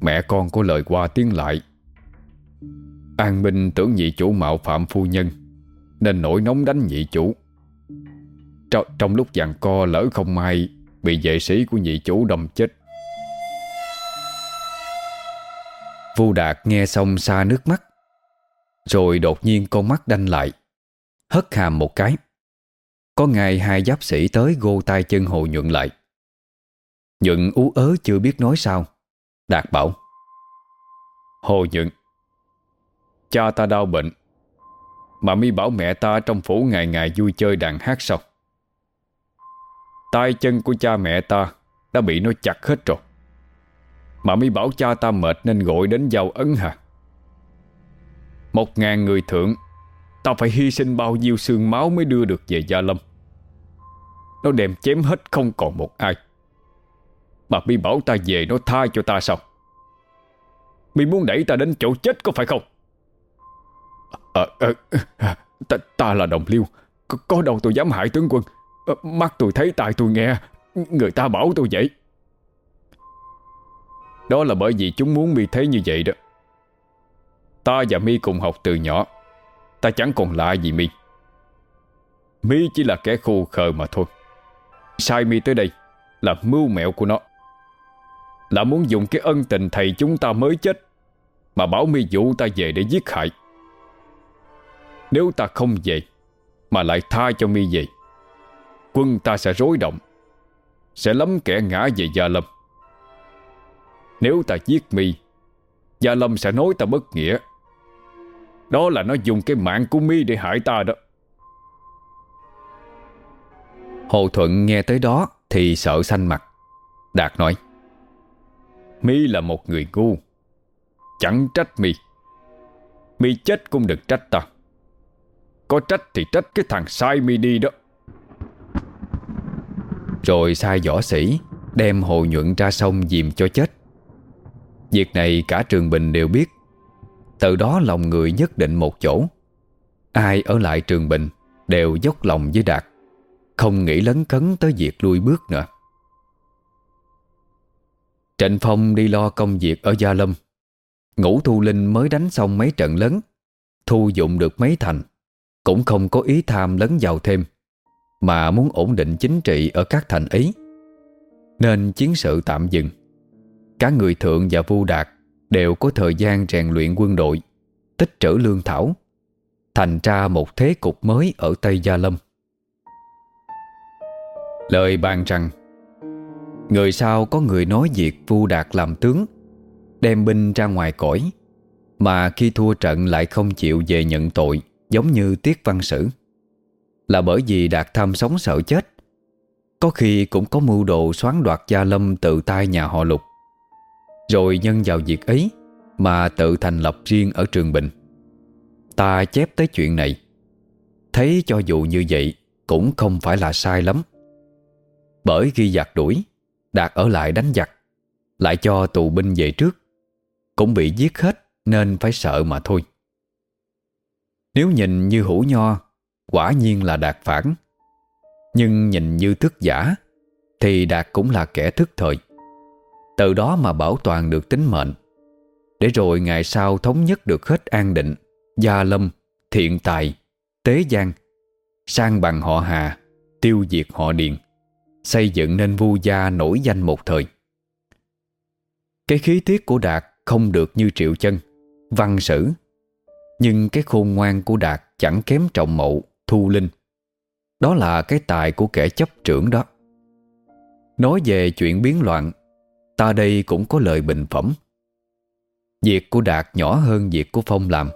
Mẹ con có lời qua tiếng lại. An Minh tưởng nhị chủ mạo phạm phu nhân Nên nổi nóng đánh nhị chủ. Tr Trong lúc giằng co lỡ không may Bị vệ sĩ của nhị chủ đâm chết. Vu Đạt nghe xong xa nước mắt. Rồi đột nhiên con mắt đanh lại, Hất hàm một cái. Có ngày hai giáp sĩ tới gô tay chân Hồ Nhuận lại. Nhuận ú ớ chưa biết nói sao. Đạt bảo, Hồ Nhuận, Cha ta đau bệnh. Mà mi bảo mẹ ta trong phủ ngày ngày vui chơi đàn hát sao? Tay chân của cha mẹ ta Đã bị nó chặt hết rồi. Mà mi bảo cha ta mệt nên gọi đến giao ấn hả? Một ngàn người thượng Tao phải hy sinh bao nhiêu xương máu mới đưa được về Gia Lâm? Nó đem chém hết không còn một ai. Mà mi bảo ta về nó tha cho ta sao? Mi muốn đẩy ta đến chỗ chết có phải không? À, à, à, ta, ta là đồng liêu. Có, có đâu tôi dám hại tướng quân. Ờ, mắt tôi thấy tai tôi nghe. Người ta bảo tôi vậy. Đó là bởi vì chúng muốn mi thấy như vậy đó. Ta và mi cùng học từ nhỏ. Ta chẳng còn lạ gì mi. Mi chỉ là kẻ khô khờ mà thôi. Sai mi tới đây Là mưu mẹo của nó. Là muốn dùng cái ân tình thầy chúng ta mới chết Mà bảo mi dụ ta về để giết hại. Nếu ta không về Mà lại tha cho mi về, Quân ta sẽ rối động, Sẽ lắm kẻ ngã về Gia Lâm. Nếu ta giết mi Gia Lâm sẽ nói ta bất nghĩa. Đó là nó dùng cái mạng của mi để hại ta đó. Hồ Thuận nghe tới đó Thì sợ xanh mặt. Đạt nói Mi là một người ngu Chẳng trách mi. Mi chết cũng đừng trách ta. Có trách thì trách cái thằng sai mi đi đó. Rồi sai võ sĩ Đem hồ nhuận ra sông dìm cho chết Việc này cả trường bình đều biết. Từ đó lòng người nhất định một chỗ. Ai ở lại trường bình Đều dốc lòng với Đạt, Không nghĩ lấn cấn tới việc lui bước nữa. Trịnh Phong đi lo công việc ở Gia Lâm. Ngũ Thu Linh mới đánh xong mấy trận lớn, Thu dụng được mấy thành, Cũng không có ý tham lấn vào thêm, Mà muốn ổn định chính trị ở các thành ấy. Nên chiến sự tạm dừng. Cả người thượng và vu đạt Đều có thời gian rèn luyện quân đội, Tích trữ lương thảo, Thành ra một thế cục mới ở Tây Gia Lâm. Lời bàn rằng, Người sau có người nói việc Vu Đạt làm tướng, Đem binh ra ngoài cõi, Mà khi thua trận lại không chịu về nhận tội, Giống như Tiết Văn Sử. Là bởi vì Đạt tham sống sợ chết, Có khi cũng có mưu đồ xoán đoạt Gia Lâm tự tay nhà họ Lục. Rồi nhân vào việc ấy Mà tự thành lập riêng ở Trường Bình. Ta chép tới chuyện này. Thấy cho dù như vậy Cũng không phải là sai lắm. Bởi khi giặc đuổi, Đạt ở lại đánh giặc, Lại cho tù binh về trước, Cũng bị giết hết Nên phải sợ mà thôi. Nếu nhìn như hữu nho, Quả nhiên là Đạt phản. Nhưng nhìn như thức giả, Thì Đạt cũng là kẻ thức thời. Từ đó mà bảo toàn được tính mệnh. Để rồi ngày sau thống nhất được hết an định Gia lâm, thiện tài, tế giang Sang bằng họ Hà Tiêu diệt họ Điền Xây dựng nên vu gia nổi danh một thời. Cái khí tiết của Đạt không được như triệu chân Văn sử Nhưng cái khôn ngoan của Đạt chẳng kém trọng mậu Thu linh. Đó là cái tài của kẻ chấp trưởng đó. Nói về chuyện biến loạn Ta đây cũng có lời bình phẩm. Việc của Đạt nhỏ hơn việc của Phong làm.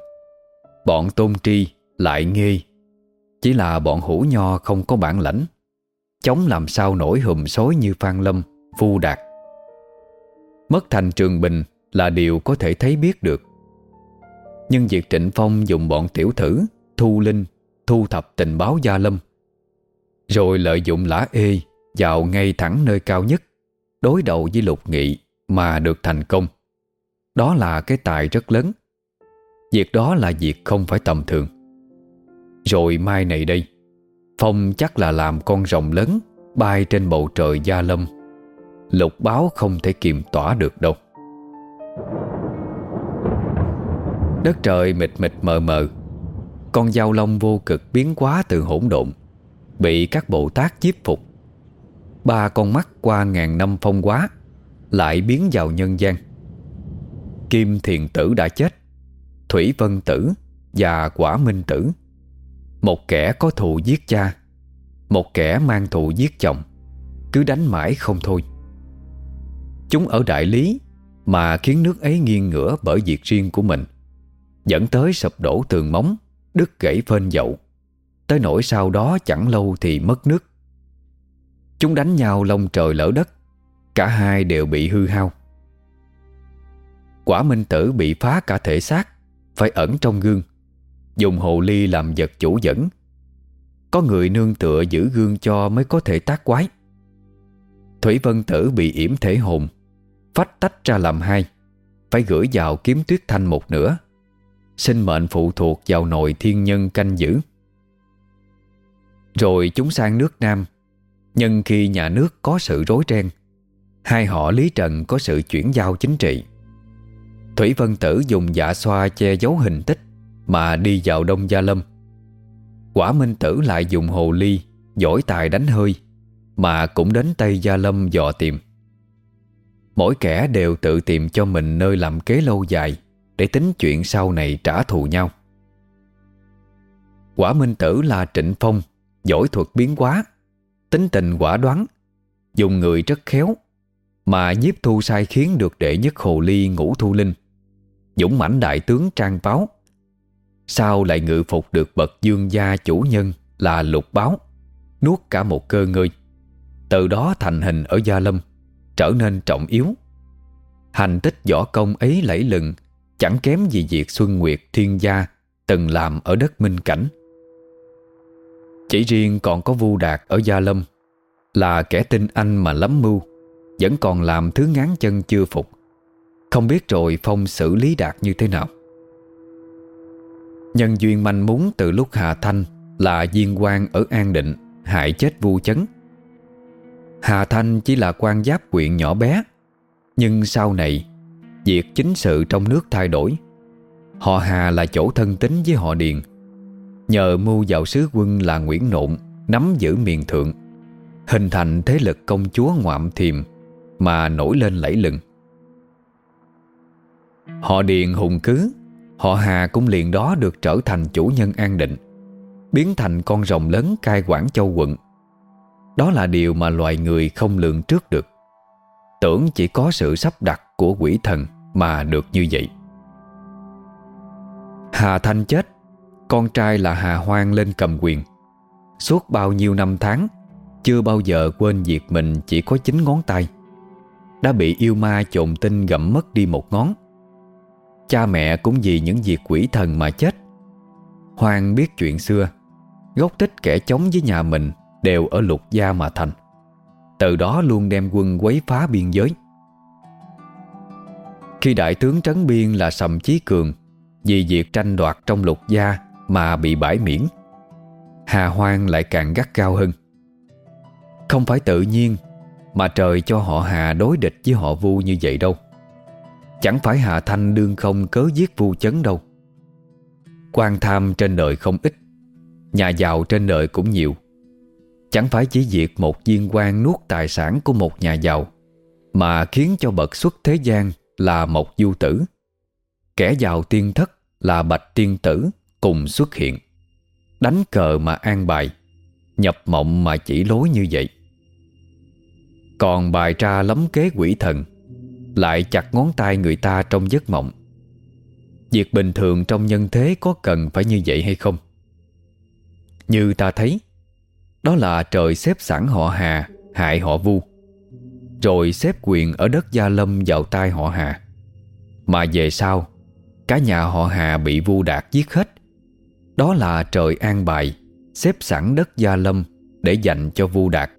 Bọn tôn tri lại nghi Chỉ là bọn hữu nho không có bản lãnh. Chống làm sao nổi hùm xối như Phan Lâm, Vu Đạt. Mất thành Trường Bình là điều có thể thấy biết được. Nhưng việc Trịnh Phong dùng bọn tiểu thử, thu linh, thu thập tình báo Gia Lâm Rồi lợi dụng lã ê vào ngay thẳng nơi cao nhất Đối đầu với lục nghị mà được thành công. Đó là cái tài rất lớn. Việc đó là việc không phải tầm thường. Rồi mai này đây, Phong chắc là làm con rồng lớn Bay trên bầu trời gia lâm. Lục báo không thể kiềm tỏa được đâu. Đất trời mịt mịt mờ mờ, Con dao long vô cực biến quá từ hỗn độn, Bị các Bồ Tát chiếp phục. Ba con mắt qua ngàn năm phong quá Lại biến vào nhân gian. Kim thiền tử đã chết, Thủy vân tử Và quả minh tử. Một kẻ có thù giết cha, Một kẻ mang thù giết chồng, Cứ đánh mãi không thôi. Chúng ở đại lý Mà khiến nước ấy nghiêng ngửa bởi việc riêng của mình, Dẫn tới sập đổ tường móng, Đứt gãy phên dậu. Tới nỗi sau đó chẳng lâu thì mất nước. Chúng đánh nhau lông trời lỡ đất, Cả hai đều bị hư hao. Quả minh tử bị phá cả thể xác, Phải ẩn trong gương, Dùng hồ ly làm vật chủ dẫn. Có người nương tựa giữ gương cho Mới có thể tác quái. Thủy Vân Tử bị yểm thể hồn, Phách tách ra làm hai, Phải gửi vào kiếm tuyết thanh một nửa. Sinh mệnh phụ thuộc vào nồi thiên nhân canh giữ. Rồi chúng sang nước Nam nhưng khi nhà nước có sự rối ren, Hai họ Lý Trần có sự chuyển giao chính trị. Thủy Vân Tử dùng dạ xoa che giấu hình tích mà đi vào Đông Gia Lâm. Quả Minh Tử lại dùng hồ ly, Giỏi tài đánh hơi, Mà cũng đến Tây Gia Lâm dò tìm. Mỗi kẻ đều tự tìm cho mình nơi làm kế lâu dài Để tính chuyện sau này trả thù nhau. Quả minh tử là Trịnh Phong, Giỏi thuật biến hóa. Tính tình quả đoán, Dùng người rất khéo Mà nhiếp thu sai khiến được đệ nhất hồ ly ngũ thu linh, Dũng mãnh đại tướng trang báo. Sao lại ngự phục được bậc dương gia chủ nhân Là lục báo, Nuốt cả một cơ ngơi. Từ đó thành hình ở Gia Lâm, Trở nên trọng yếu. Hành tích võ công ấy lẫy lừng, Chẳng kém gì việc Xuân Nguyệt Thiên Gia Từng làm ở đất Minh Cảnh. Chỉ riêng còn có Vu Đạt ở Gia Lâm Là kẻ tinh anh mà lắm mưu, Vẫn còn làm thứ ngán chân chưa phục. Không biết rồi Phong xử lý Đạt như thế nào. Nhân duyên manh muốn từ lúc Hà Thanh Là viên quan ở An Định, Hại chết Vu Chấn. Hà Thanh chỉ là quan giáp quyện nhỏ bé, Nhưng sau này, Việc chính sự trong nước thay đổi. Họ Hà là chỗ thân tính với họ Điền Nhờ mưu dạo sứ quân là Nguyễn Nộn, Nắm giữ miền thượng, Hình thành thế lực công chúa ngoạm thiềm Mà nổi lên lẫy lừng. Họ Điền hùng cứ, Họ Hà cũng liền đó được trở thành chủ nhân an định, Biến thành con rồng lớn cai quản châu quận. Đó là điều mà loài người không lường trước được. Tưởng chỉ có sự sắp đặt của quỷ thần Mà được như vậy. Hà Thanh chết con trai là Hà Hoang lên cầm quyền. Suốt bao nhiêu năm tháng, Chưa bao giờ quên việc mình chỉ có chín ngón tay. Đã bị yêu ma trộn tinh gặm mất đi một ngón. Cha mẹ cũng vì những việc quỷ thần mà chết. Hoang biết chuyện xưa, Gốc tích kẻ chống với nhà mình Đều ở lục gia mà thành. Từ đó luôn đem quân quấy phá biên giới. Khi đại tướng trấn biên là Sầm Chí Cường, Vì việc tranh đoạt trong lục gia mà bị bãi miễn. Hà Hoang lại càng gắt cao hơn. Không phải tự nhiên Mà trời cho họ Hà đối địch với họ Vu như vậy đâu. Chẳng phải Hà Thanh đương không cớ giết Vu chấn đâu. Quan tham trên đời không ít, Nhà giàu trên đời cũng nhiều. Chẳng phải chỉ việc một viên quan nuốt tài sản của một nhà giàu Mà khiến cho bậc xuất thế gian là một du tử. Kẻ giàu tiên thất là bạch tiên tử cùng xuất hiện. Đánh cờ mà an bài, Nhập mộng mà chỉ lối như vậy. Còn bài ra lấm kế quỷ thần, Lại chặt ngón tay người ta trong giấc mộng. Việc bình thường trong nhân thế có cần phải như vậy hay không? Như ta thấy, Đó là trời xếp sẵn họ Hà, Hại họ Vu. Rồi xếp quyền ở đất Gia Lâm vào tay họ Hà. Mà về sau, Cả nhà họ Hà bị Vu Đạt giết hết đó là trời an bài, Xếp sẵn đất Gia Lâm Để dành cho Vu Đạt,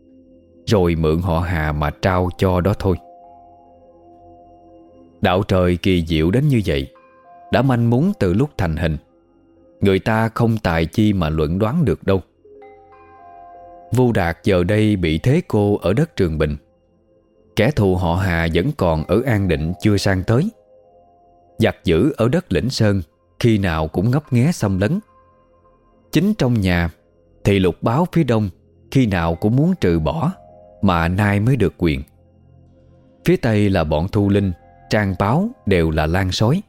Rồi mượn họ Hà mà trao cho đó thôi. Đạo trời kỳ diệu đến như vậy, Đã manh muốn từ lúc thành hình. Người ta không tài chi mà luận đoán được đâu. Vu Đạt giờ đây bị thế cô ở đất Trường Bình. Kẻ thù họ Hà vẫn còn ở An Định chưa sang tới. Giặc giữ ở đất Lĩnh Sơn Khi nào cũng ngấp nghé xâm lấn. Chính trong nhà, Thì lục báo phía đông Khi nào cũng muốn trừ bỏ Mà nay mới được quyền. Phía tây là bọn Thu Linh, Trang báo đều là lan sói.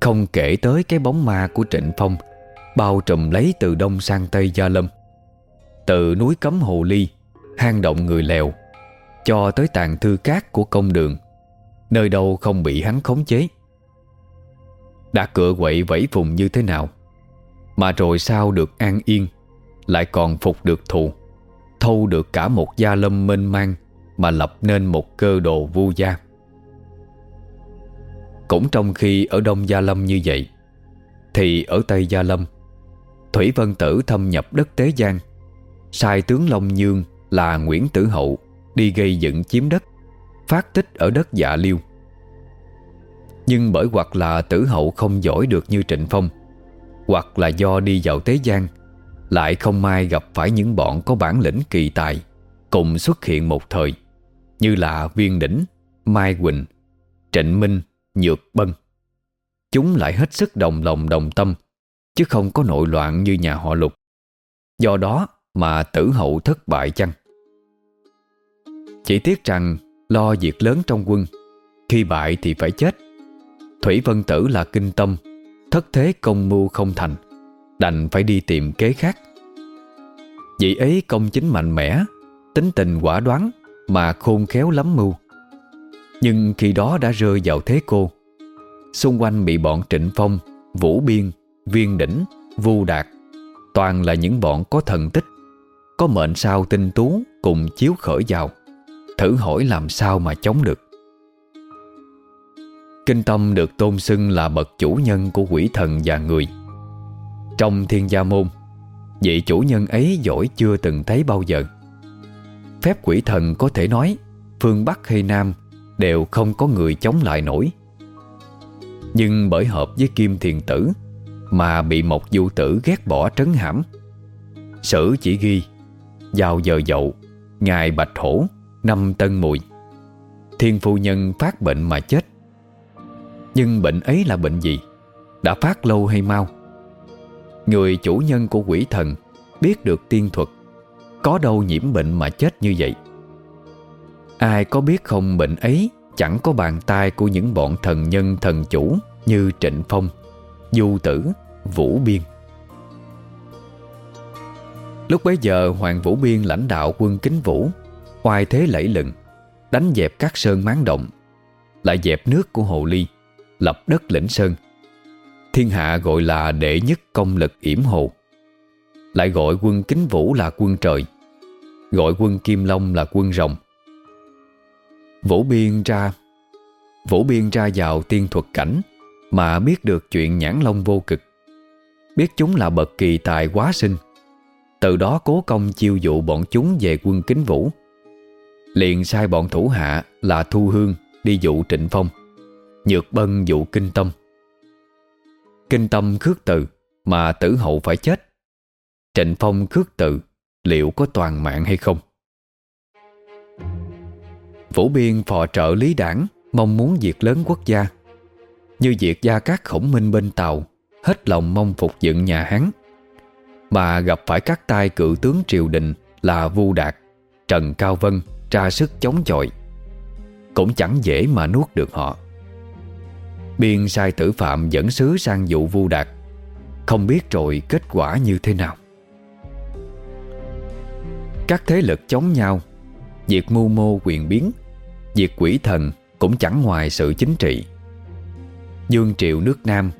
Không kể tới cái bóng ma của Trịnh Phong, Bao trùm lấy từ đông sang tây Gia Lâm. Từ núi cấm hồ ly, hang động người lèo, Cho tới tàn thư cát của công đường, Nơi đâu không bị hắn khống chế. Đã cựa quậy vẫy vùng như thế nào mà rồi sao được an yên, Lại còn phục được thù, Thâu được cả một gia lâm mênh mang Mà lập nên một cơ đồ vu gia. Cũng trong khi ở Đông Gia Lâm như vậy, Thì ở Tây Gia Lâm, Thủy Vân Tử thâm nhập đất Tế Giang, Sai tướng Long Nhương là Nguyễn Tử Hậu Đi gây dựng chiếm đất, Phát tích ở đất Dạ Liêu. Nhưng bởi hoặc là Tử Hậu không giỏi được như Trịnh Phong hoặc là do đi vào thế gian Lại không may gặp phải những bọn có bản lĩnh kỳ tài Cùng xuất hiện một thời Như là Viên Đỉnh, Mai Quỳnh, Trịnh Minh nhược bân. Chúng lại hết sức đồng lòng đồng tâm Chứ không có nội loạn như nhà họ lục. Do đó mà tử hậu thất bại chăng? Chỉ tiếc rằng Lo việc lớn trong quân Khi bại thì phải chết. Thủy Vân Tử là kinh tâm Thất thế công mưu không thành Đành phải đi tìm kế khác. Vị ấy công chính mạnh mẽ Tính tình quả đoán Mà khôn khéo lắm mưu. Nhưng khi đó đã rơi vào thế cô Xung quanh bị bọn Trịnh Phong Vũ Biên, Viên Đỉnh, Vu Đạt Toàn là những bọn có thần tích Có mệnh sao tinh tú Cùng chiếu khởi vào Thử hỏi làm sao mà chống được. Kinh Tâm được tôn xưng là bậc chủ nhân của quỷ thần và người. Trong thiên gia môn, Vị chủ nhân ấy giỏi chưa từng thấy bao giờ. Phép quỷ thần có thể nói, Phương Bắc hay Nam Đều không có người chống lại nổi. Nhưng bởi hợp với Kim Thiền Tử Mà bị một du tử ghét bỏ trấn hãm, Sử chỉ ghi Vào giờ dậu Ngày Bạch Hổ, Năm Tân Mùi. Thiên phu nhân phát bệnh mà chết. Nhưng bệnh ấy là bệnh gì? Đã phát lâu hay mau? Người chủ nhân của quỷ thần Biết được tiên thuật, Có đâu nhiễm bệnh mà chết như vậy? Ai có biết không bệnh ấy Chẳng có bàn tay của những bọn thần nhân thần chủ Như Trịnh Phong, Du Tử, Vũ Biên. Lúc bấy giờ Hoàng Vũ Biên lãnh đạo quân kính vũ, Oai thế lẫy lừng, Đánh dẹp các sơn máng động, Lại dẹp nước của Hồ Ly. Lập đất lĩnh sơn. Thiên hạ gọi là đệ nhất công lực yểm hồ. Lại gọi quân kính vũ là quân trời, Gọi quân kim long là quân rồng. Vũ biên ra, Vũ biên ra vào tiên thuật cảnh Mà biết được chuyện nhãn long vô cực. Biết chúng là bậc kỳ tài quá sinh. Từ đó cố công chiêu dụ bọn chúng về quân kính vũ. Liền sai bọn thủ hạ là Thu Hương đi dụ Trịnh Phong. Nhược Bân dụ Kinh Tâm. Kinh Tâm khước từ Mà tử hậu phải chết. Trịnh Phong khước từ Liệu có toàn mạng hay không? Vũ Biên phò trợ lý đảng, Mong muốn việc lớn quốc gia. Như việc gia các khổng minh bên Tàu, Hết lòng mong phục dựng nhà Hán. Mà gặp phải các tay cự tướng triều đình Là Vu Đạt, Trần Cao Vân ra sức chống chọi. Cũng chẳng dễ mà nuốt được họ. Biên sai tử phạm dẫn sứ sang vụ vu đạt. Không biết rồi kết quả như thế nào. Các thế lực chống nhau. Việc mưu mô quyền biến. Việc quỷ thần cũng chẳng ngoài sự chính trị. Dương triệu nước Nam,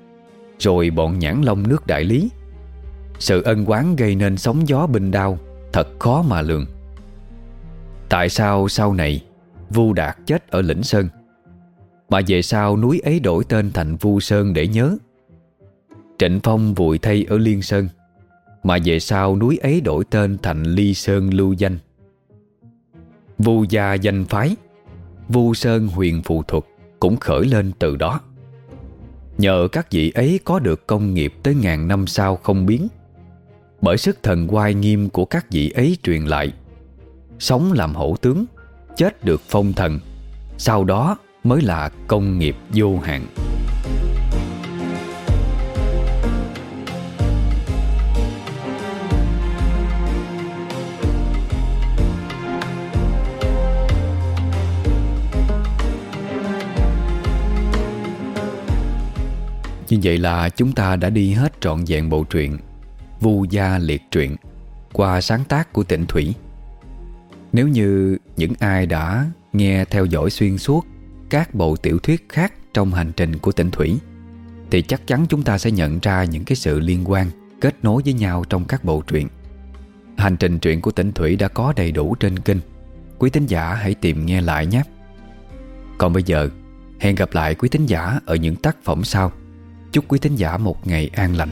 Rồi bọn nhãn long nước đại lý. Sự ân quán gây nên sóng gió binh đao, Thật khó mà lường. Tại sao sau này Vu Đạt chết ở Lĩnh Sơn? Mà về sau núi ấy đổi tên thành Vu Sơn để nhớ. Trịnh Phong vùi thay ở Liên Sơn, Mà về sau núi ấy đổi tên thành Ly Sơn lưu danh. Vu gia danh phái, Vu Sơn huyền phụ thuật Cũng khởi lên từ đó. Nhờ các vị ấy có được công nghiệp tới ngàn năm sau không biến, Bởi sức thần oai nghiêm của các vị ấy truyền lại, Sống làm hổ tướng, Chết được phong thần. Sau đó mới là công nghiệp vô hạn Như vậy là chúng ta đã đi hết trọn vẹn bộ truyện Vu Gia Liệt Truyện qua sáng tác của Tịnh Thủy. Nếu như những ai đã nghe theo dõi xuyên suốt các bộ tiểu thuyết khác trong hành trình của Tịnh Thủy thì chắc chắn chúng ta sẽ nhận ra những cái sự liên quan kết nối với nhau trong các bộ truyện. Hành trình truyện của Tịnh Thủy đã có đầy đủ trên kênh. Quý tín giả hãy tìm nghe lại nhé. Còn bây giờ, hẹn gặp lại quý tín giả ở những tác phẩm sau. Chúc quý tín giả một ngày an lành.